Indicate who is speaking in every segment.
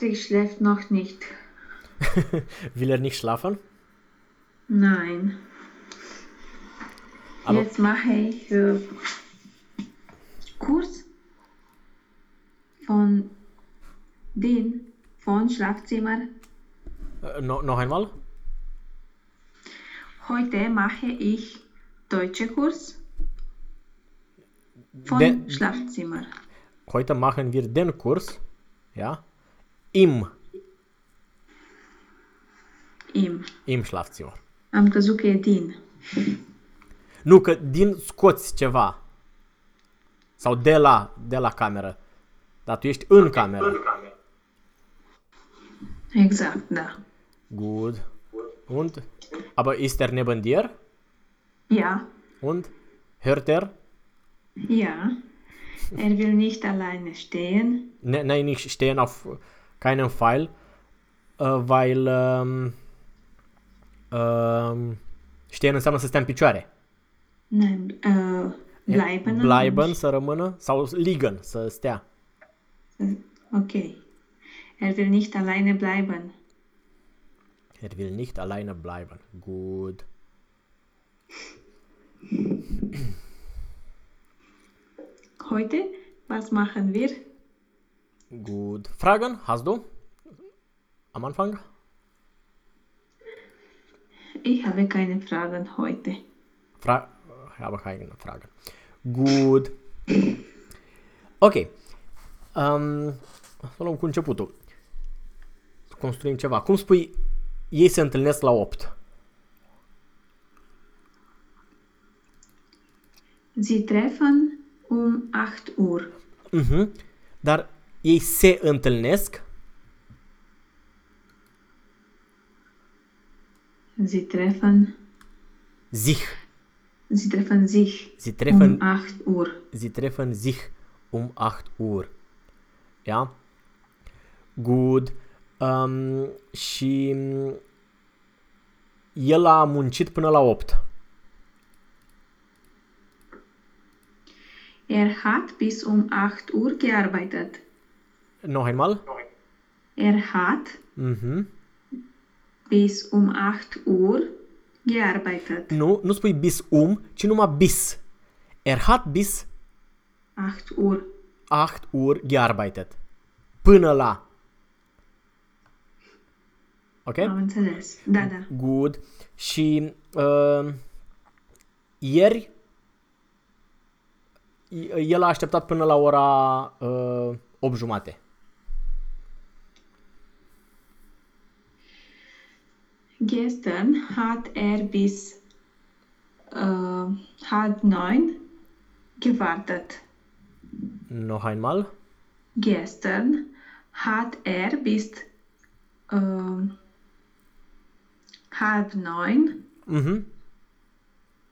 Speaker 1: Sie schläft noch nicht.
Speaker 2: Will er nicht schlafen?
Speaker 1: Nein.
Speaker 2: Aber-
Speaker 1: Jetzt mache ich äh, Kurs von den von Schlafzimmer.
Speaker 2: Äh, no, noch einmal?
Speaker 1: Heute mache ich deutsche Kurs von
Speaker 2: Den-
Speaker 1: Schlafzimmer.
Speaker 2: Heute machen wir den Kurs, ja, im,
Speaker 1: Im.
Speaker 2: im Schlafzimmer.
Speaker 1: Am crezut că e din.
Speaker 2: Nu, că din scoți ceva. Sau de la, de la cameră. Dar tu ești în cameră.
Speaker 1: Exact, da.
Speaker 2: Good. Und? Aber ist er neben dir?
Speaker 1: Ja,
Speaker 2: Und? Hört er?
Speaker 1: ja. Er will nicht alleine stehen.
Speaker 2: Ne, nein, nicht stehen auf keinen Fall, äh, weil ähm, ähm, stehen înseamnă să stea în picioare.
Speaker 1: Nein, äh, bleiben.
Speaker 2: Bleiben, să rămână, sau liegen, să stea.
Speaker 1: Okay. Er will nicht alleine bleiben.
Speaker 2: Er will nicht alleine bleiben. Gut.
Speaker 1: Heute, was machen wir?
Speaker 2: Gut. Fragen hast du? Am Anfang?
Speaker 1: Ich habe keine Fragen heute.
Speaker 2: Fra ich habe keine Fragen. Gut. Ok. Um, să luăm cu începutul. Să construim ceva. Cum spui, ei se întâlnesc la 8?
Speaker 1: Sie treffen um 8 Uhr.
Speaker 2: Mhm. Dar ei se întâlnesc?
Speaker 1: Sie treffen,
Speaker 2: Sich.
Speaker 1: sie treffen sich
Speaker 2: Sie treffen,
Speaker 1: um 8 Uhr.
Speaker 2: sie treffen sich um 8 Uhr. Ja? Good. Um, și mm, el a muncit până la 8.
Speaker 1: Er hat bis um 8 Uhr gearbeitet.
Speaker 2: Noch einmal?
Speaker 1: Er hat
Speaker 2: Mhm.
Speaker 1: bis um 8 Uhr gearbeitet.
Speaker 2: Nu, nu spui bis um, ci numai bis. Er hat bis
Speaker 1: 8 Uhr.
Speaker 2: 8 Uhr gearbeitet. Până la. Ok?
Speaker 1: Am înțeles. Da, da.
Speaker 2: Good. Și uh, ieri i- el a așteptat până la ora uh, 8 jumate.
Speaker 1: Gestern hat er bis äh, halb neun gewartet.
Speaker 2: Noch einmal.
Speaker 1: Gestern hat er bis äh, halb neun
Speaker 2: Mhm.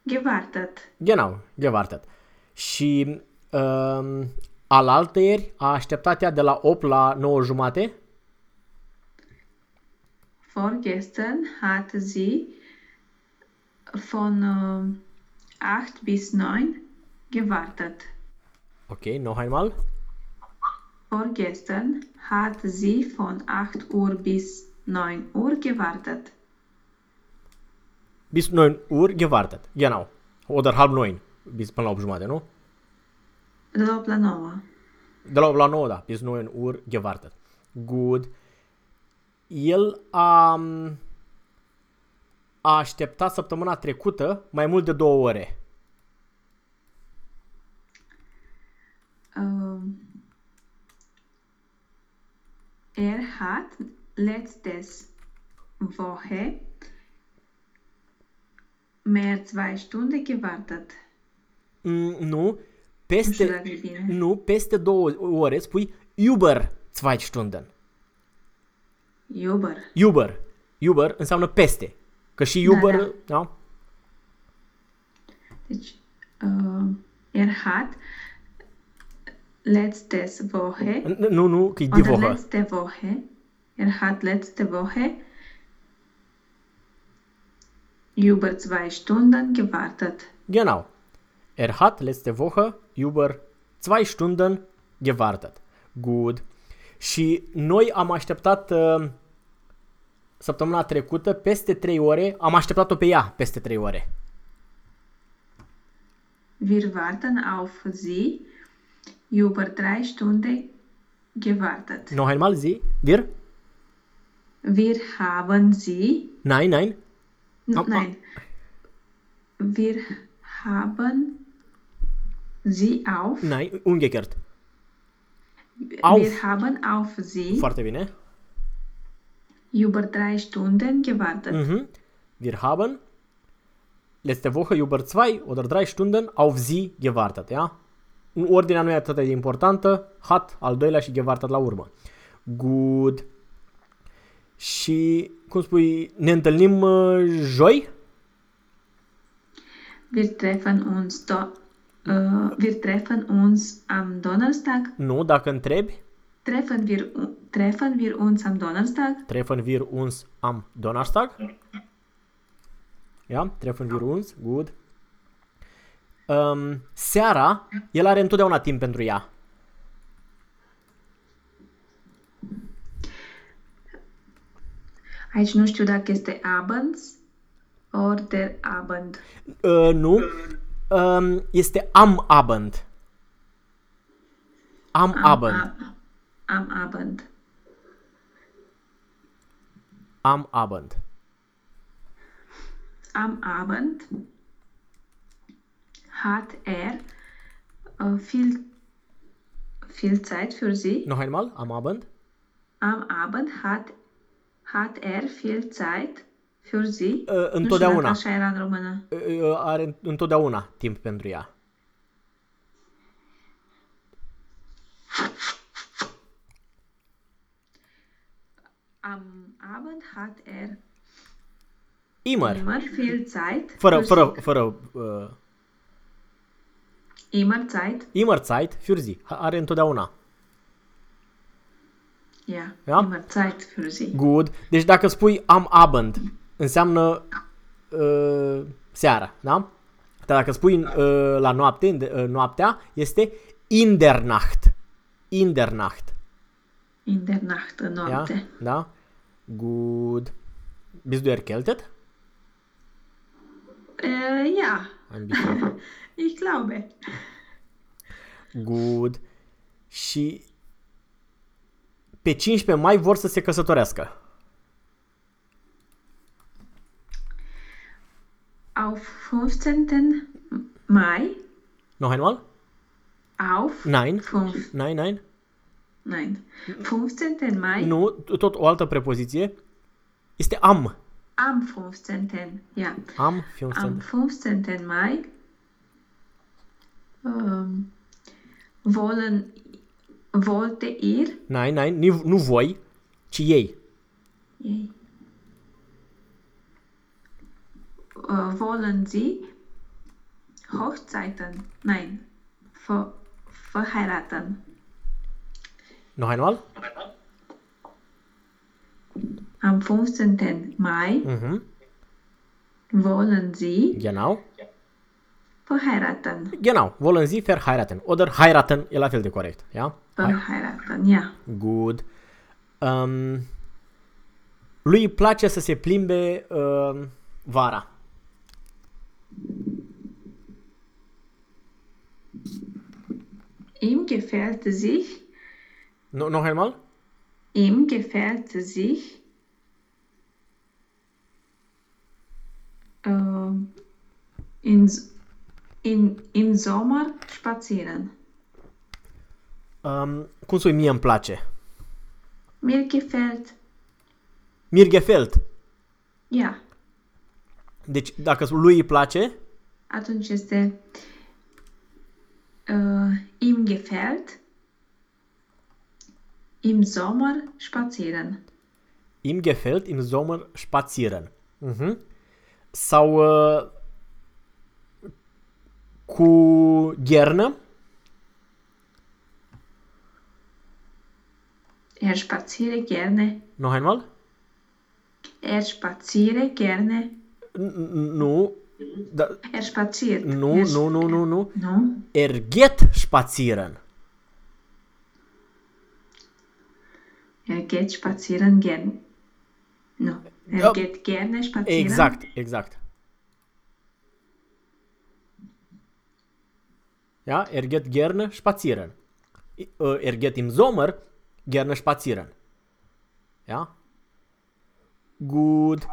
Speaker 1: gewartet.
Speaker 2: Genau, gewartet. Și uh, alaltă ieri a așteptat ea de la 8 la 9 jumate.
Speaker 1: Vorgestern hat sie von äh, 8 bis 9 gewartet.
Speaker 2: Ok, noch einmal.
Speaker 1: Vorgestern hat sie von 8 Uhr bis 9 Uhr gewartet.
Speaker 2: Bis 9 Uhr gewartet. Genau. Oder halb 9. Bis până la 8 jumate, nu?
Speaker 1: De la 8 la 9.
Speaker 2: De la 8 la 9, da. Bis 9 Uhr gewartet. Good. El a, a așteptat săptămâna trecută mai mult de două ore.
Speaker 1: Ähm, er hat letztes Woche mehr zwei Stunden gewartet.
Speaker 2: Mm, nu,
Speaker 1: Nu știu
Speaker 2: peste,
Speaker 1: dacă e bine.
Speaker 2: nu, peste două ore spui über zwei Stunden.
Speaker 1: Iuber.
Speaker 2: Über. Über înseamnă peste. Că și
Speaker 1: Da,
Speaker 2: Uber,
Speaker 1: da.
Speaker 2: da?
Speaker 1: Deci, äh, er hat letztes Woche
Speaker 2: Nu, nu, că e die
Speaker 1: oder
Speaker 2: Woche.
Speaker 1: letzte Woche er hat letzte Woche über zwei Stunden gewartet.
Speaker 2: Genau. Er hat letzte Woche über zwei Stunden gewartet. Gut. Și noi am așteptat uh, săptămâna trecută peste 3 ore, am așteptat-o pe ea peste 3 ore.
Speaker 1: Wir warten auf sie über drei Stunden gewartet.
Speaker 2: Noch einmal sie, wir?
Speaker 1: Wir haben sie,
Speaker 2: Nein, nein.
Speaker 1: n-
Speaker 2: Am-
Speaker 1: nein, wir haben sie auf,
Speaker 2: Nein, umgekehrt. Auf.
Speaker 1: wir haben auf sie
Speaker 2: Foarte bine.
Speaker 1: über drei Stunden gewartet.
Speaker 2: Mhm. Wir haben letzte Woche über zwei oder drei Stunden auf sie gewartet, ja? Ordinea nu e atât de importantă, hat al doilea și gewartet la urmă. Good. Și, cum spui, ne întâlnim uh, joi?
Speaker 1: Wir treffen uns do, äh, wir treffen uns am Donnerstag.
Speaker 2: Nu, dacă întrebi,
Speaker 1: Treffen wir, treffen wir uns am Donnerstag?
Speaker 2: treffen wir uns am Donnerstag. Ja, treffen wir uns, good. Um, seara, el are întotdeauna timp pentru ea.
Speaker 1: Aici nu știu dacă este abends or der Abend.
Speaker 2: Uh, nu, um, este am Abend. Am Abend.
Speaker 1: Ab- am Abend.
Speaker 2: Am Abend.
Speaker 1: Am Abend hat er äh, viel, viel Zeit für sie.
Speaker 2: Noch einmal, am Abend.
Speaker 1: Am Abend hat, hat er viel Zeit für sie.
Speaker 2: Uh,
Speaker 1: Nu știu dacă
Speaker 2: întotdeauna.
Speaker 1: așa era în română.
Speaker 2: Uh, are întotdeauna timp pentru ea.
Speaker 1: Am Abend hat er
Speaker 2: Immer.
Speaker 1: immer viel Zeit.
Speaker 2: Fără,
Speaker 1: für
Speaker 2: fără,
Speaker 1: sie.
Speaker 2: fără, uh,
Speaker 1: Immer Zeit.
Speaker 2: immer Zeit für sie. Are întotdeauna.
Speaker 1: Ja,
Speaker 2: Ja?
Speaker 1: immer Zeit für sie.
Speaker 2: Good. Deci dacă spui am Abend, înseamnă uh, seara, da? Dar dacă spui uh, la noapte, în- uh, noaptea, este in der Nacht. In der Nacht.
Speaker 1: In der Nacht, în
Speaker 2: Ja?
Speaker 1: noapte.
Speaker 2: Da? Good. Bist du erkältet?
Speaker 1: Äh, ja,
Speaker 2: Ein bisschen.
Speaker 1: ich glaube.
Speaker 2: Good. Și pe 15 mai vor să se căsătorească.
Speaker 1: Auf 15. Mai.
Speaker 2: Noch einmal?
Speaker 1: Auf.
Speaker 2: Nein.
Speaker 1: Fünf,
Speaker 2: Nein, nein.
Speaker 1: nein. 15. Mai.
Speaker 2: Nu, tot o altă prepoziție. Este am.
Speaker 1: Am 15. Ja.
Speaker 2: Am 15.
Speaker 1: Am 15. Mai. Ähm, wollen, wollte ihr.
Speaker 2: Nein, nein, nu, nu voi, ci ei.
Speaker 1: Ei. Äh, wollen sie Hochzeiten? Nein. Ver, verheiraten.
Speaker 2: Noch einmal?
Speaker 1: Am 15. Mai
Speaker 2: Mhm.
Speaker 1: wollen sie
Speaker 2: Genau.
Speaker 1: verheiraten.
Speaker 2: Genau. Wollen Sie verheiraten. Oder heiraten e la fel de corect. Ja? Hai.
Speaker 1: Verheiraten, ja.
Speaker 2: Good. Um, lui îi place să se plimbe uh, vara.
Speaker 1: Ihm gefällt sich,
Speaker 2: No, noch einmal?
Speaker 1: ihm gefällt sich äh, in, in, im Sommer spazieren.
Speaker 2: Um, cum spui mie îmi place?
Speaker 1: Mir gefällt,
Speaker 2: Mir gefällt.
Speaker 1: ja,
Speaker 2: Deci dacă lui îi place,
Speaker 1: atunci este äh, ihm gefällt im Sommer spazieren.
Speaker 2: Im gefällt im Sommer spazieren. Mhm. Sau uh, cu gerne,
Speaker 1: Er spaziere gerne.
Speaker 2: noch einmal?
Speaker 1: Er spaziere gerne.
Speaker 2: N- n- Nu, da,
Speaker 1: Er spaziert.
Speaker 2: nu,
Speaker 1: er
Speaker 2: nu, nu, nu, nu.
Speaker 1: Nu?
Speaker 2: Er geht spazieren.
Speaker 1: Er geht spazieren gern. No. Er
Speaker 2: Ja.
Speaker 1: geht gerne spazieren.
Speaker 2: Exact, exact. Ja, er geht gerne spazieren. I- äh, Er geht im Sommer gerne spazieren. Ja? Good.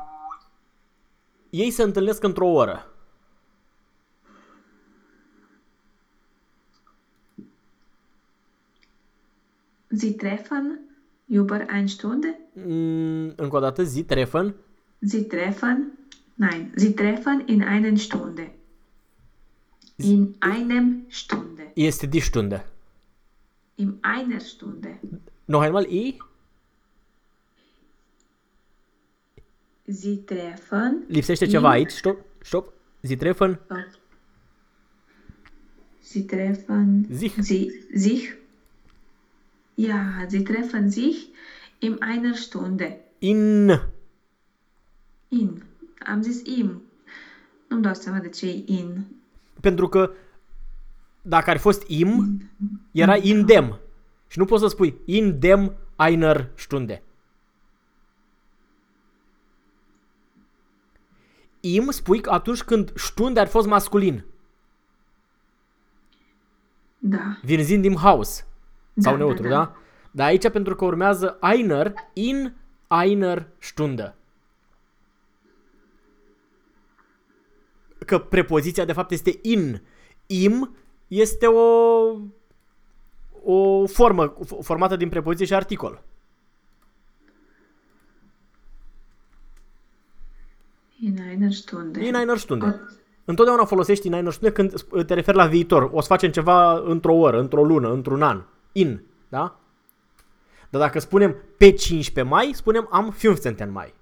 Speaker 2: Ei se întâlnesc într-o oră.
Speaker 1: Sie treffen über eine Stunde.
Speaker 2: Mm, încă o dată, zi, treffen.
Speaker 1: Sie treffen, nein, sie treffen in einer Stunde. In einem Stunde.
Speaker 2: Este die Stunde.
Speaker 1: In einer Stunde.
Speaker 2: Noch einmal, I.
Speaker 1: Sie treffen.
Speaker 2: Lipsește ceva aici. Stop, stop. Sie treffen.
Speaker 1: Oh. Sie treffen
Speaker 2: Sich.
Speaker 1: Sie, sich. Ja, sie treffen sich in einer Stunde.
Speaker 2: In.
Speaker 1: In. Am zis im. Nu-mi dau seama de ce e in.
Speaker 2: Pentru că dacă ar fi fost im, era in dem. Și nu poți să spui in dem einer Stunde. Im spui că atunci când Stunde ar fi fost masculin,
Speaker 1: Da.
Speaker 2: vinzind din Haus sau
Speaker 1: Da,
Speaker 2: neutru,
Speaker 1: da,
Speaker 2: da,
Speaker 1: da.
Speaker 2: Dar aici pentru că urmează einer, in einer Stunde. Că prepoziția de fapt este in. Im este o o formă f- formată din prepoziție și articol.
Speaker 1: In einer Stunde.
Speaker 2: In einer Stunde.
Speaker 1: O-
Speaker 2: Întotdeauna folosești in einer Stunde când sp- te referi la viitor. O să facem ceva într-o oră, într-o lună, într-un an. In, da? Dar dacă spunem pe 15 mai, spunem am 15 mai.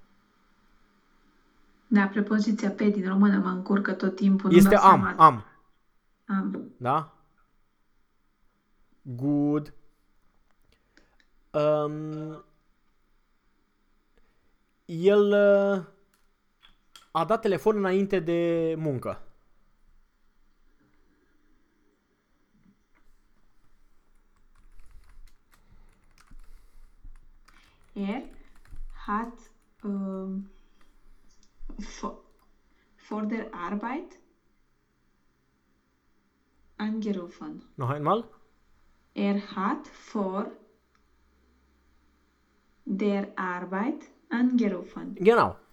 Speaker 1: Da, prepoziția pe din română mă încurcă tot timpul. nu
Speaker 2: Este
Speaker 1: dau
Speaker 2: am,
Speaker 1: seama.
Speaker 2: am,
Speaker 1: Am.
Speaker 2: da? Good. Um, el uh, a dat telefon înainte de muncă.
Speaker 1: Er hat ähm, vor, vor der Arbeit angerufen.
Speaker 2: Noch einmal?
Speaker 1: Er hat vor der Arbeit angerufen.
Speaker 2: Genau.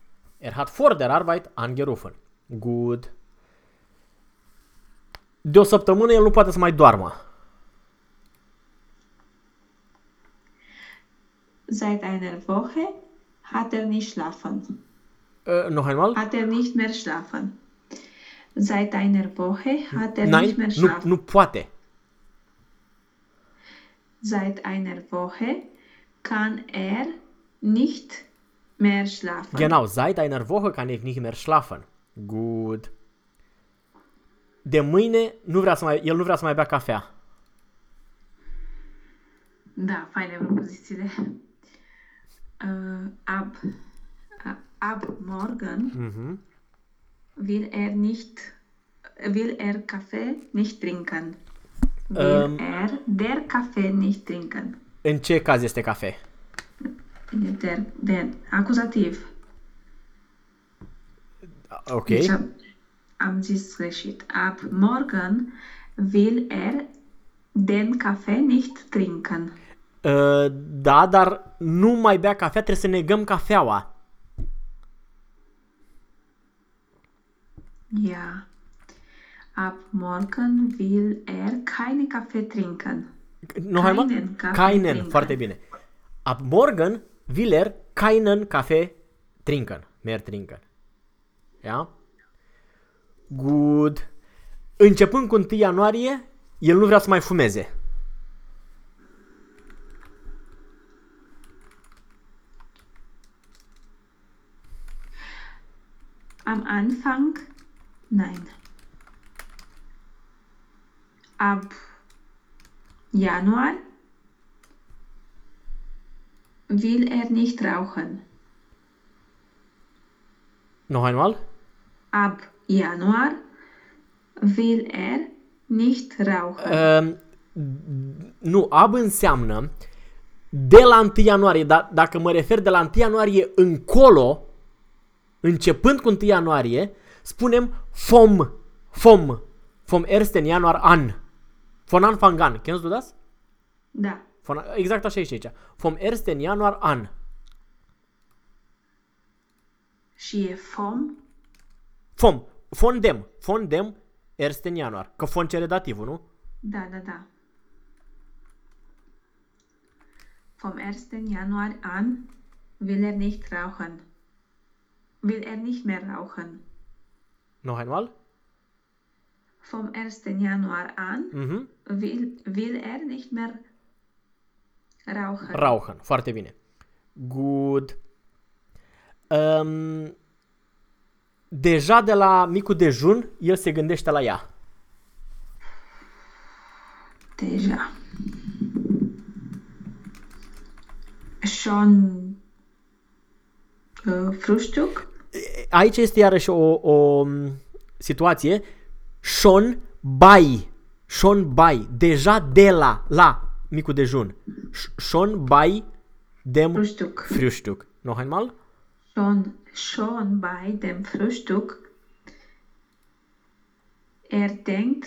Speaker 2: Er hat vor der Arbeit angerufen. Good. De o săptămână el nu poate să mai doarmă.
Speaker 1: Seit einer Woche hat er nicht schlafen.
Speaker 2: Uh, noch einmal?
Speaker 1: Hat er nicht mehr schlafen. Seit einer Woche hat er
Speaker 2: Nein,
Speaker 1: nicht mehr
Speaker 2: nu,
Speaker 1: schlafen.
Speaker 2: nu poate.
Speaker 1: Seit einer Woche kann er nicht mehr schlafen.
Speaker 2: Genau, seit einer Woche kann ich nicht mehr schlafen. Good. De mâine nu vrea să mai, el nu vrea să mai bea cafea.
Speaker 1: Da, faine propozițiile. Uh, ab, uh, ab morgen
Speaker 2: Mhm.
Speaker 1: will er nicht, will er Kaffee nicht trinken. Will
Speaker 2: Ähm.
Speaker 1: er der Kaffee nicht trinken.
Speaker 2: În ce caz este cafe?
Speaker 1: Der, der acuzativ.
Speaker 2: Ok.
Speaker 1: Deci am, am zis greșit. Ab morgen will er den Kaffee nicht trinken.
Speaker 2: Uh, da, dar nu mai bea cafea, trebuie să negăm cafeaua.
Speaker 1: Ja. Ab morgen will er keine Kaffee trinken.
Speaker 2: Nu, hai mă?
Speaker 1: Keinen Kaffee
Speaker 2: Keinen,
Speaker 1: trinken.
Speaker 2: foarte bine. Ab morgen will er keinen Kaffee trinken. Mehr trinken. Ja? Good. Începând cu 1 ianuarie, el nu vrea să mai fumeze.
Speaker 1: Am Anfang, nein. Ab Januar will er nicht rauchen.
Speaker 2: Noch einmal?
Speaker 1: Ab Januar will er nicht rauchen.
Speaker 2: Uh, nu, ab înseamnă de la 1 ianuarie, dar dacă mă refer de la 1 ianuarie încolo, începând cu 1 ianuarie, spunem vom, vom, vom ersten januar an. Von Anfang an. Kennst du das?
Speaker 1: Da.
Speaker 2: Von, exact așa e și aici. Vom ersten januar an.
Speaker 1: Și e vom,
Speaker 2: Vom. Von dem. Von dem ersten januar. Că von cere dativul, nu?
Speaker 1: da, da, da. Vom 1. Januar an will er nicht rauchen. Will er nicht mehr rauchen.
Speaker 2: Noch einmal?
Speaker 1: Vom 1. Januar an
Speaker 2: Mhm.
Speaker 1: will, will er nicht mehr rauchen.
Speaker 2: Rauchen. Foarte bine. Good. Um, deja de la micul dejun, el se gândește la ea.
Speaker 1: Deja. Schon uh, Frühstück?
Speaker 2: Aici este iarăși o, o m, situație. Schon bei. Schon bei. Deja de la. La micul dejun. Sh- Schon bei dem
Speaker 1: Frühstück.
Speaker 2: Frühstück. Noch einmal?
Speaker 1: Schon, schon bei dem Frühstück. Er denkt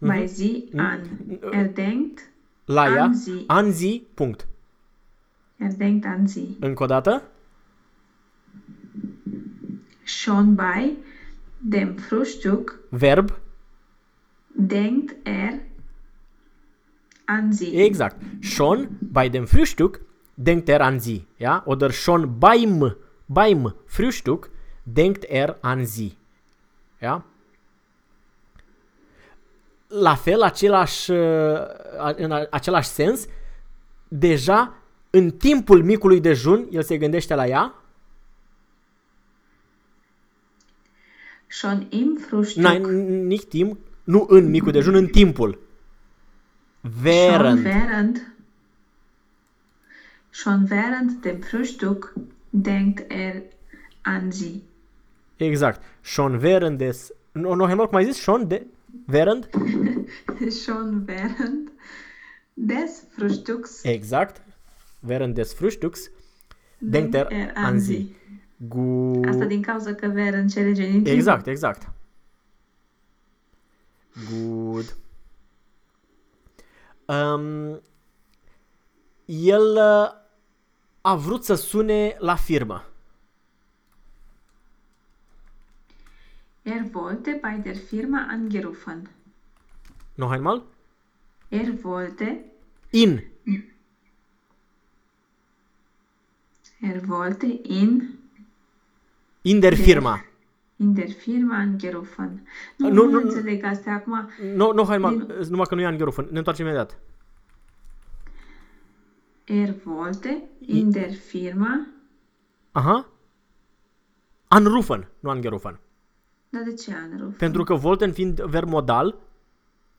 Speaker 1: bei sie an. Er denkt,
Speaker 2: La ea.
Speaker 1: An zi.
Speaker 2: An zi. Punct.
Speaker 1: er denkt an sie.
Speaker 2: Încă o dată.
Speaker 1: Schon bei dem Frühstück
Speaker 2: Verb.
Speaker 1: denkt er an sie.
Speaker 2: Exact. Schon bei dem Frühstück denkt er an sie. Ja? Oder schon beim, beim Frühstück denkt er an sie. Ja? La fel, același, uh, în a- același sens, deja în timpul micului dejun, el se gândește la ea.
Speaker 1: Schon im Frühstück.
Speaker 2: Nein, n- nicht timp, nu în micul dejun, în timpul.
Speaker 1: Schon
Speaker 2: Während.
Speaker 1: während, schon während dem Frühstück denkt er an sie.
Speaker 2: Exact. Schon während des... Nu, nu, Helmut, cum ai zis? Schon de... Während?
Speaker 1: schon während des Frühstücks
Speaker 2: Exact. Während des Frühstücks denkt er an sie. Gu...
Speaker 1: Asta din cauza că während cere genitiv.
Speaker 2: Exact, exact. Good. Um, el uh, a vrut să sune la firmă.
Speaker 1: Er wollte bei der Firma angerufen.
Speaker 2: Noch einmal?
Speaker 1: Er wollte,
Speaker 2: In.
Speaker 1: er wollte in,
Speaker 2: In der Firma.
Speaker 1: in der Firma angerufen. Nu,
Speaker 2: Nu,
Speaker 1: nu,
Speaker 2: nu,
Speaker 1: nu
Speaker 2: nu.
Speaker 1: înțeleg astea acum.
Speaker 2: No, noch einmal.
Speaker 1: Din-
Speaker 2: Numai că nu e angerufen. Ne întoarcem imediat.
Speaker 1: Er wollte in der Firma,
Speaker 2: Aha. Anrufen, nu angerufen.
Speaker 1: dar de ce anrufen?
Speaker 2: Pentru că Volten fiind verb modal,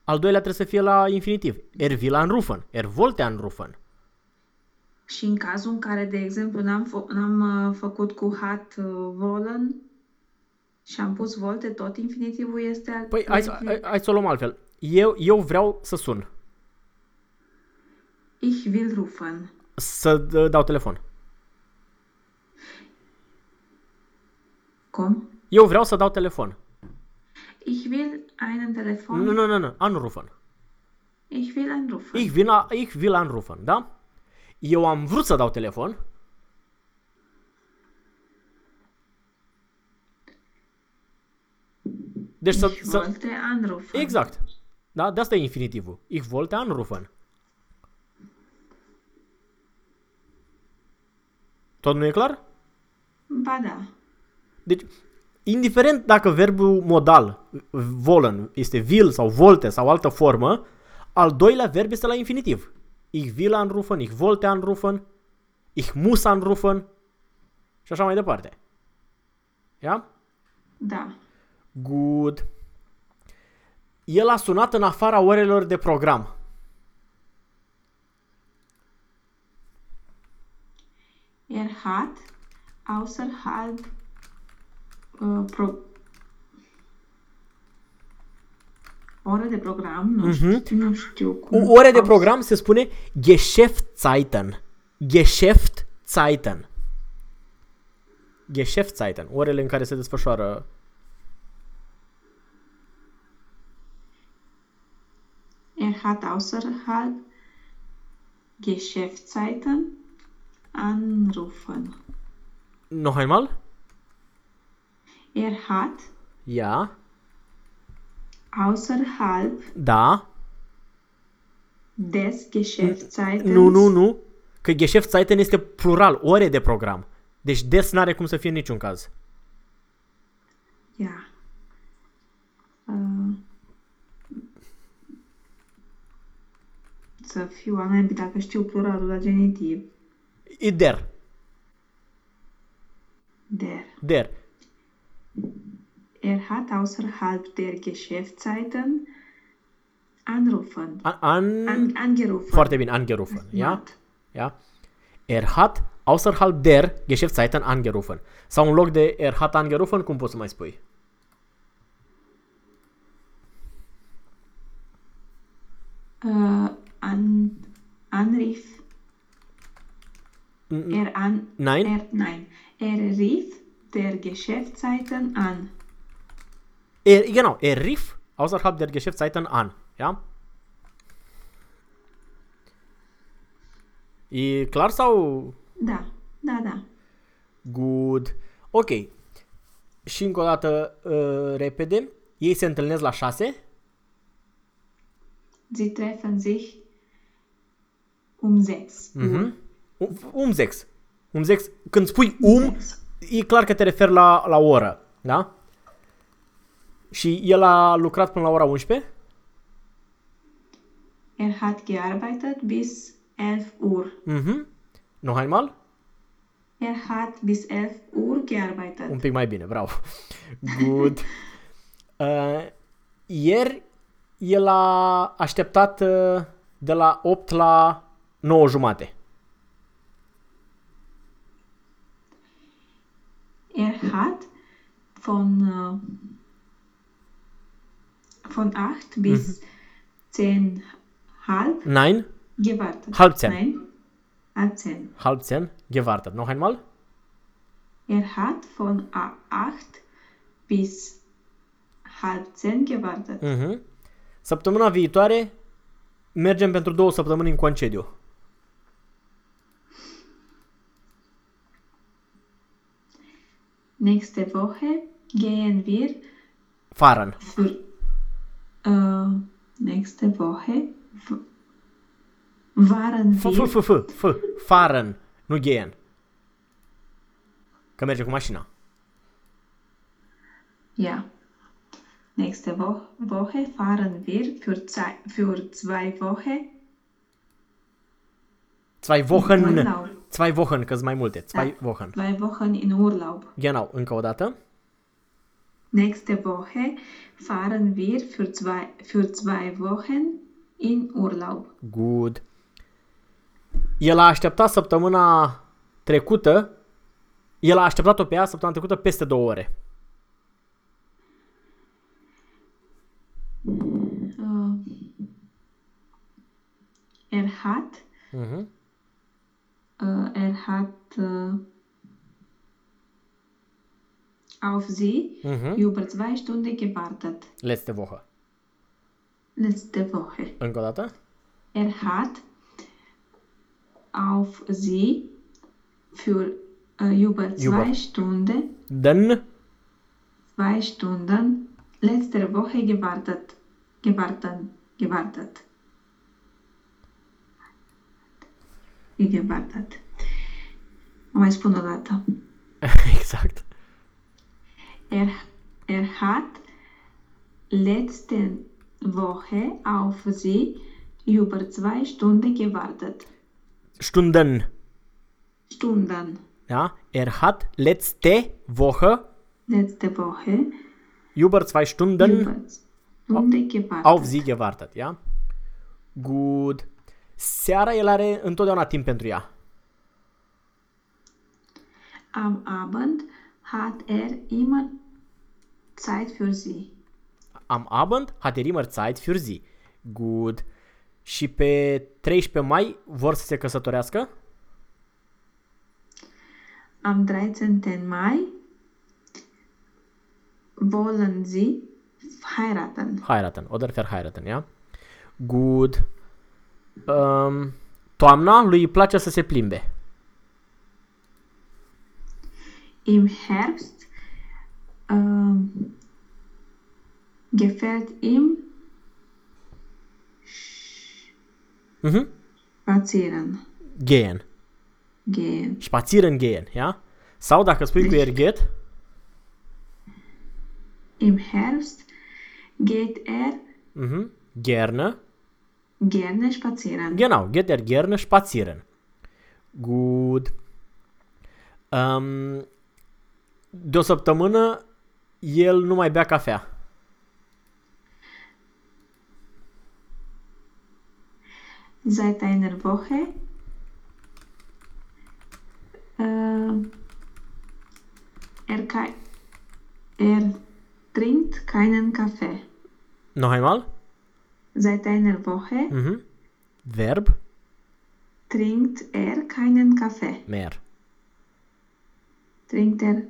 Speaker 2: al doilea trebuie să fie la infinitiv. Er will anrufen. Er wollte anrufen.
Speaker 1: Și în cazul în care, de exemplu, n-am, fă- n-am uh, făcut cu hat uh, wollen și am pus volte, tot infinitivul este al
Speaker 2: Păi, hai, să- hai, hai să o luăm altfel. Eu, eu vreau să sun.
Speaker 1: Ich will rufen.
Speaker 2: Să d- dau telefon.
Speaker 1: Cum?
Speaker 2: Eu vreau să dau telefon.
Speaker 1: Ich will einen Telefon.
Speaker 2: Nu, nu, nu, nu. Anrufen.
Speaker 1: Ich will anrufen.
Speaker 2: Ich will, a- ich will anrufen, da? Eu am vrut să dau telefon. Deci să,
Speaker 1: ich
Speaker 2: să,
Speaker 1: wollte anrufen.
Speaker 2: Exact. Da? De asta e infinitivul. Ich wollte anrufen. Tot nu e clar?
Speaker 1: Ba da.
Speaker 2: Deci, indiferent dacă verbul modal, wollen, este will sau volte sau altă formă, al doilea verb este la infinitiv. Ich will anrufen, ich wollte anrufen, ich muss anrufen și așa mai departe. Ia?
Speaker 1: Da.
Speaker 2: Good. El a sunat în afara orelor de program.
Speaker 1: Er hat außerhalb äh, pro Ore de program, nu, știu, nu știu cum.
Speaker 2: O ore de
Speaker 1: au-
Speaker 2: program se spune Geschäftszeiten. Geschäftszeiten. Geschäftszeiten. Orele în care se desfășoară
Speaker 1: Er hat außerhalb Geschäftszeiten anrufen.
Speaker 2: Noch einmal?
Speaker 1: Er hat
Speaker 2: Ja.
Speaker 1: außerhalb
Speaker 2: Da.
Speaker 1: des Geschäftszeitens
Speaker 2: Nu, nu, nu. Că Geschäftszeiten este plural, ore de program. Deci des n-are cum să fie în niciun caz.
Speaker 1: Ja. Uh, să fiu anebi dacă știu pluralul la genitiv.
Speaker 2: E der.
Speaker 1: Der.
Speaker 2: Der.
Speaker 1: Er hat außerhalb der Geschäftszeiten anrufen.
Speaker 2: An, an,
Speaker 1: An, angerufen.
Speaker 2: foarte bine, angerufen. Ja?
Speaker 1: Not.
Speaker 2: Ja? Er hat außerhalb der Geschäftszeiten angerufen. Sau în loc de er hat angerufen, cum poți să mai spui?
Speaker 1: Äh, an, anrief. Er an.
Speaker 2: Nein?
Speaker 1: Er, nein. Er rief der Geschäftszeiten an.
Speaker 2: Er, genau, er rief außerhalb der Geschäftszeiten an. Ja? E clar sau
Speaker 1: Da, da, da.
Speaker 2: good? Ok. Și încă o dată uh, repede. Ei se întâlnesc la 6.
Speaker 1: Sie treffen sich um sechs.
Speaker 2: Mhm. Um, um 6. Um 6. Când spui um,
Speaker 1: Sechs.
Speaker 2: e clar că te referi la, la oră. Da? Și el a lucrat până la ora 11?
Speaker 1: Er hat gearbeitet bis 11 Uhr.
Speaker 2: Mhm. Noch einmal?
Speaker 1: Er hat bis 11 Uhr gearbeitet.
Speaker 2: Un pic mai bine, bravo. Good. Uh, ieri el a așteptat uh, de la 8 la 9 jumate.
Speaker 1: Er hat von, äh, von 8 bis 10 halb
Speaker 2: Nein,
Speaker 1: gewartet.
Speaker 2: Halb zehn.
Speaker 1: Nein, halb 10.
Speaker 2: halb 10, gewartet. Noch einmal?
Speaker 1: Er hat von a- 8 bis halb 10 gewartet.
Speaker 2: Mhm. Săptămâna viitoare mergem pentru două săptămâni în concediu.
Speaker 1: Nächste Woche gehen wir
Speaker 2: Fahren.
Speaker 1: für äh, nächste Woche w- waren
Speaker 2: F, f,
Speaker 1: wir
Speaker 2: f, f, f, fahren, nu gehen. Că merge cu mașina.
Speaker 1: ja nächste Wo Woche fahren wir für zwei, für zwei Wochen
Speaker 2: Zwei Wochen,
Speaker 1: Urlaub.
Speaker 2: Zwei Wochen, că mai multe. Zwei
Speaker 1: Da.
Speaker 2: Wochen.
Speaker 1: zwei Wochen in Urlaub.
Speaker 2: Genau, încă o dată.
Speaker 1: Nächste Woche fahren wir für zwei für zwei Wochen in Urlaub.
Speaker 2: Good. El a așteptat săptămâna trecută, el a așteptat-o pe ea săptămâna trecută peste două ore.
Speaker 1: Äh, er hat
Speaker 2: Mhm.
Speaker 1: Äh, er hat äh, auf sie
Speaker 2: Mhm.
Speaker 1: über zwei Stunden gewartet.
Speaker 2: Letzte Woche.
Speaker 1: Letzte Woche.
Speaker 2: Încă o dată.
Speaker 1: Er hat auf sie für äh, über zwei
Speaker 2: Über.
Speaker 1: Stunden,
Speaker 2: Den
Speaker 1: zwei Stunden letzte Woche gewartet. Gewartet. Gewartet. E. O mai spun o dată.
Speaker 2: exact.
Speaker 1: Er, er hat letzte Woche auf sie über zwei Stunden gewartet.
Speaker 2: Stunden.
Speaker 1: Stunden.
Speaker 2: Ja? Er hat letzte Woche
Speaker 1: Letzte Woche
Speaker 2: über zwei Stunden
Speaker 1: über Stunde gewartet.
Speaker 2: auf sie gewartet. Ja? Good. Seara el are întotdeauna timp pentru ea.
Speaker 1: Am Abend hat er immer Zeit für sie.
Speaker 2: Am Abend hat er immer Zeit für sie. Good. Și pe 13 mai vor să se căsătorească?
Speaker 1: Am 13. Mai wollen Sie heiraten.
Speaker 2: Heiraten. Oder verheiraten, ja? Good. Um, toamna lui îi place să se plimbe.
Speaker 1: Im Herbst ähm, gefällt ihm
Speaker 2: Mhm.
Speaker 1: spazieren
Speaker 2: Gehen.
Speaker 1: gehen.
Speaker 2: Spazieren gehen, ja? Sau dacă spui cu er geht,
Speaker 1: Im Herbst geht er
Speaker 2: mhm. gerne.
Speaker 1: Gerne spazieren.
Speaker 2: Genau, geht er gerne spazieren. Good. Um, de o săptămână el nu mai bea cafea.
Speaker 1: Seit einer Woche äh, er, kei- er trinkt keinen Kaffee.
Speaker 2: Noch einmal?
Speaker 1: Seit einer Woche
Speaker 2: Mhm. Verb,
Speaker 1: trinkt er keinen Kaffee.
Speaker 2: mehr.
Speaker 1: Trinkt er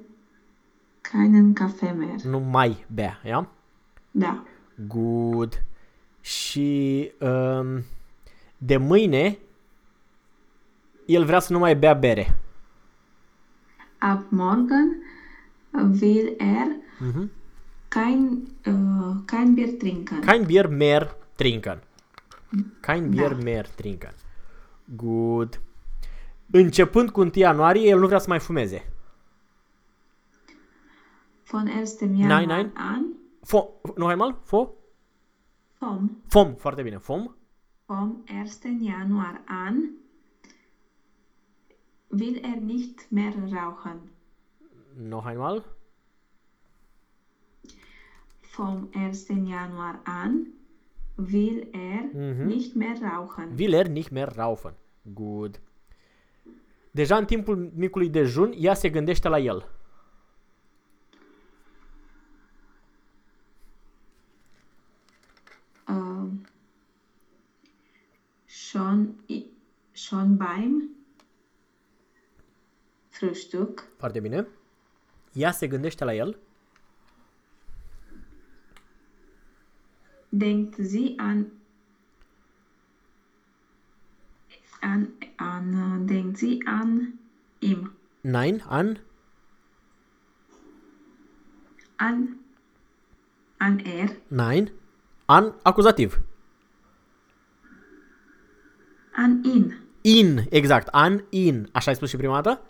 Speaker 1: keinen Kaffee mehr.
Speaker 2: Nu mai bea, ja?
Speaker 1: Da.
Speaker 2: Good. Și um, de mâine el vrea să nu mai bea bere.
Speaker 1: Ab morgen will er
Speaker 2: Mhm.
Speaker 1: kein, äh, kein Bier trinken.
Speaker 2: Kein Bier mehr trinken. Kein Bier
Speaker 1: Da.
Speaker 2: mehr trinken. Good. Începând cu 1 ianuarie, el nu vrea să mai fumeze.
Speaker 1: Von 1. Januar
Speaker 2: nein.
Speaker 1: an,
Speaker 2: Fo, noch einmal? Fo?
Speaker 1: vom,
Speaker 2: Fom, foarte bine. Fom?
Speaker 1: vom 1. Januar an will er nicht mehr rauchen.
Speaker 2: Noch einmal?
Speaker 1: Vom 1. Januar an will er
Speaker 2: Mhm.
Speaker 1: nicht mehr rauchen.
Speaker 2: Will er nicht mehr rauchen. Good. Deja în timpul micului dejun, ea se gândește la el.
Speaker 1: Ähm, schon, i- schon beim Frühstück
Speaker 2: Foarte bine. Ea se gândește la el.
Speaker 1: Denkt sie an an, an äh, denkt sie an ihm
Speaker 2: Nein, an.
Speaker 1: an an er
Speaker 2: Nein. An acuzativ.
Speaker 1: an ihn
Speaker 2: In, exact. An, in. Așa ai spus și prima dată?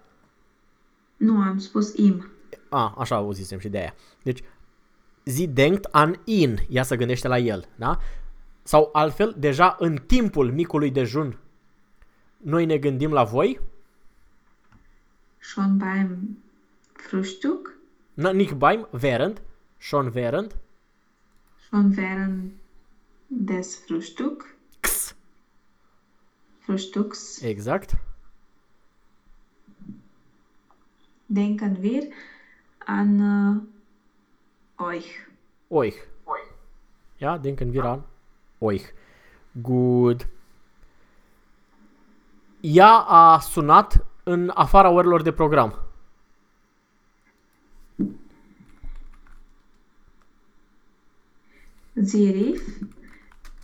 Speaker 1: nu am spus ihm
Speaker 2: A, așa auzisem și de aia. Deci, zi denkt an in. Ea se gândește la el, da? Sau altfel, deja în timpul micului dejun, noi ne gândim la voi.
Speaker 1: schon beim Frühstück
Speaker 2: Na, nicht beim, während. Schon während.
Speaker 1: schon während des Frühstück
Speaker 2: X.
Speaker 1: Frühstücks
Speaker 2: Exact.
Speaker 1: denken wir an äh, euch
Speaker 2: Euch. Ja, denken wir an euch. Good. Ea a sunat în afara orelor de program.
Speaker 1: Sie rief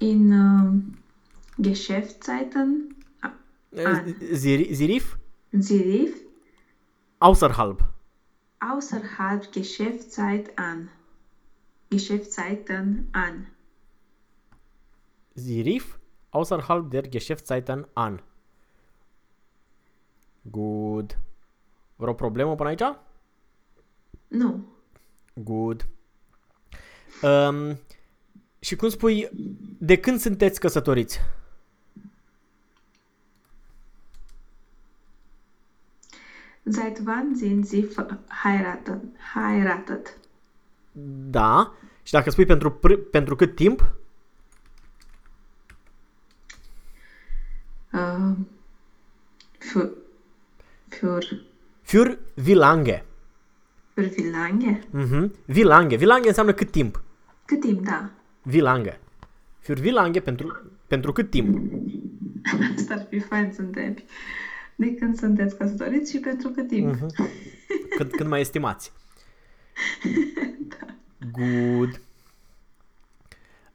Speaker 1: in ähm, Geschäftszeiten, An.
Speaker 2: Ziri- Zirif?
Speaker 1: sie rief
Speaker 2: Außerhalb.
Speaker 1: außerhalb Geschäftszeit an. Geschäftszeiten an.
Speaker 2: Sie rief außerhalb der Geschäftszeiten an. Good. Vreo problemă până aici?
Speaker 1: Nu.
Speaker 2: Good. Um, și cum spui, de când sunteți căsătoriți?
Speaker 1: Seit wann sind Sie verheiratet? Heiratet?
Speaker 2: Da. Și dacă spui pentru, pr- pentru cât timp?
Speaker 1: Äh, für, für,
Speaker 2: Für wie lange?
Speaker 1: für wie lange?
Speaker 2: Mhm. Wie lange? Wie lange înseamnă cât timp?
Speaker 1: Cât timp, da.
Speaker 2: Wie lange? Für wie lange? Pentru, pentru cât timp?
Speaker 1: Asta ar fi fain să întrebi. De când sunteți căsătoriți și pentru cât timp.
Speaker 2: Mhm. Cât, cât mai estimați? Good.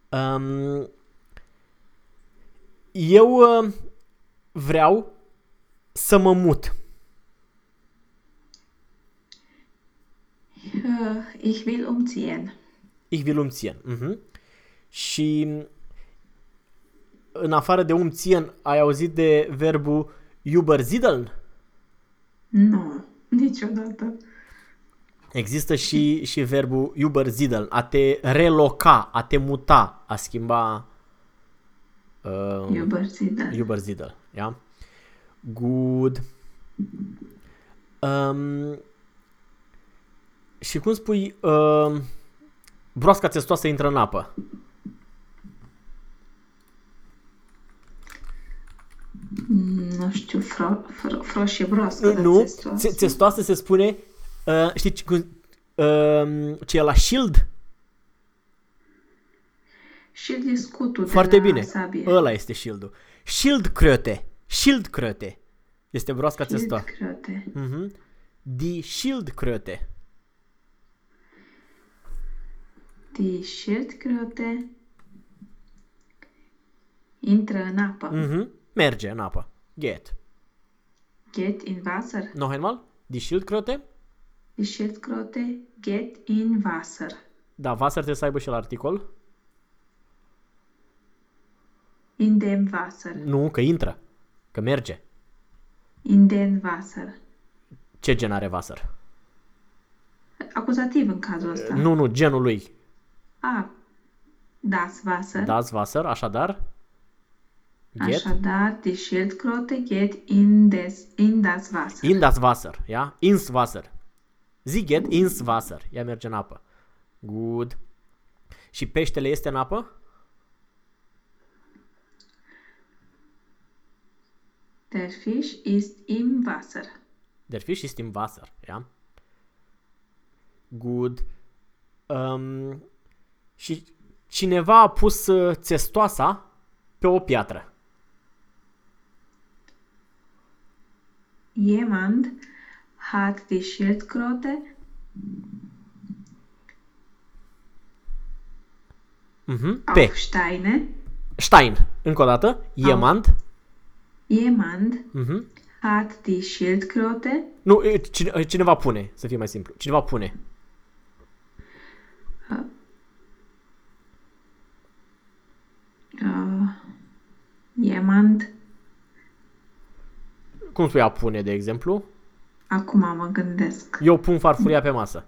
Speaker 2: Um, eu uh, vreau să mă mut.
Speaker 1: Uh, ich will umziehen.
Speaker 2: Ich will umziehen. Mhm. Și în afară de umziehen, ai auzit de verbul übersiedeln?
Speaker 1: Nu, niciodată.
Speaker 2: Există și, și verbul übersiedeln, a te reloca, a te muta, a schimba uh,
Speaker 1: Übersiedeln.
Speaker 2: Übersiedel, ja? Good. Um, și cum spui, uh, broasca testoasă intră în apă.
Speaker 1: Mm, Nu știu, fro, fro, froșie broască. dar
Speaker 2: nu,
Speaker 1: testoasă.
Speaker 2: te- testoasă se spune, uh, știți ce, cum, uh, ce e la shield?
Speaker 1: Și de scutul
Speaker 2: Foarte
Speaker 1: de la
Speaker 2: bine,
Speaker 1: sabie.
Speaker 2: ăla este shieldul. Schildkröte, Schildkröte, este broasca testoasă.
Speaker 1: Schildkröte.
Speaker 2: Mhm. Die Schildkröte.
Speaker 1: Die Schildkröte intră în apă.
Speaker 2: Mhm. Merge în apă. Geht.
Speaker 1: Geht in Wasser.
Speaker 2: Noch einmal. Die Schildkröte.
Speaker 1: Die Schildkröte geht in Wasser.
Speaker 2: Da, Wasser trebuie să aibă și la articol.
Speaker 1: In dem Wasser.
Speaker 2: Nu, că intră. Că merge.
Speaker 1: In den Wasser.
Speaker 2: Ce gen are Wasser?
Speaker 1: Acuzativ în cazul ăsta.
Speaker 2: Nu, nu, genul lui.
Speaker 1: A. Das Wasser.
Speaker 2: Das Wasser, așadar. Geht.
Speaker 1: Așadar, die Schildkröte geht in, des, in das Wasser.
Speaker 2: In das Wasser, ja? Ins Wasser. Sie geht ins Wasser. Ea merge în apă. Good. Și peștele este în apă?
Speaker 1: Der Fisch ist im Wasser.
Speaker 2: Der Fisch ist im Wasser, ja? Good. Um, și cineva a pus uh, țestoasa pe o piatră.
Speaker 1: Jemand hat die Schildkröte
Speaker 2: Mhm. Pe.
Speaker 1: auf Steine.
Speaker 2: Stein. Încă o dată. Jemand.
Speaker 1: Jemand
Speaker 2: Mhm.
Speaker 1: hat die Schildkröte
Speaker 2: Nu, e, cine, e, cineva pune, să fie mai simplu. Cineva pune.
Speaker 1: uh, jemand
Speaker 2: Cum spui a pune, de exemplu?
Speaker 1: Acum mă gândesc.
Speaker 2: Eu pun farfuria pe masă.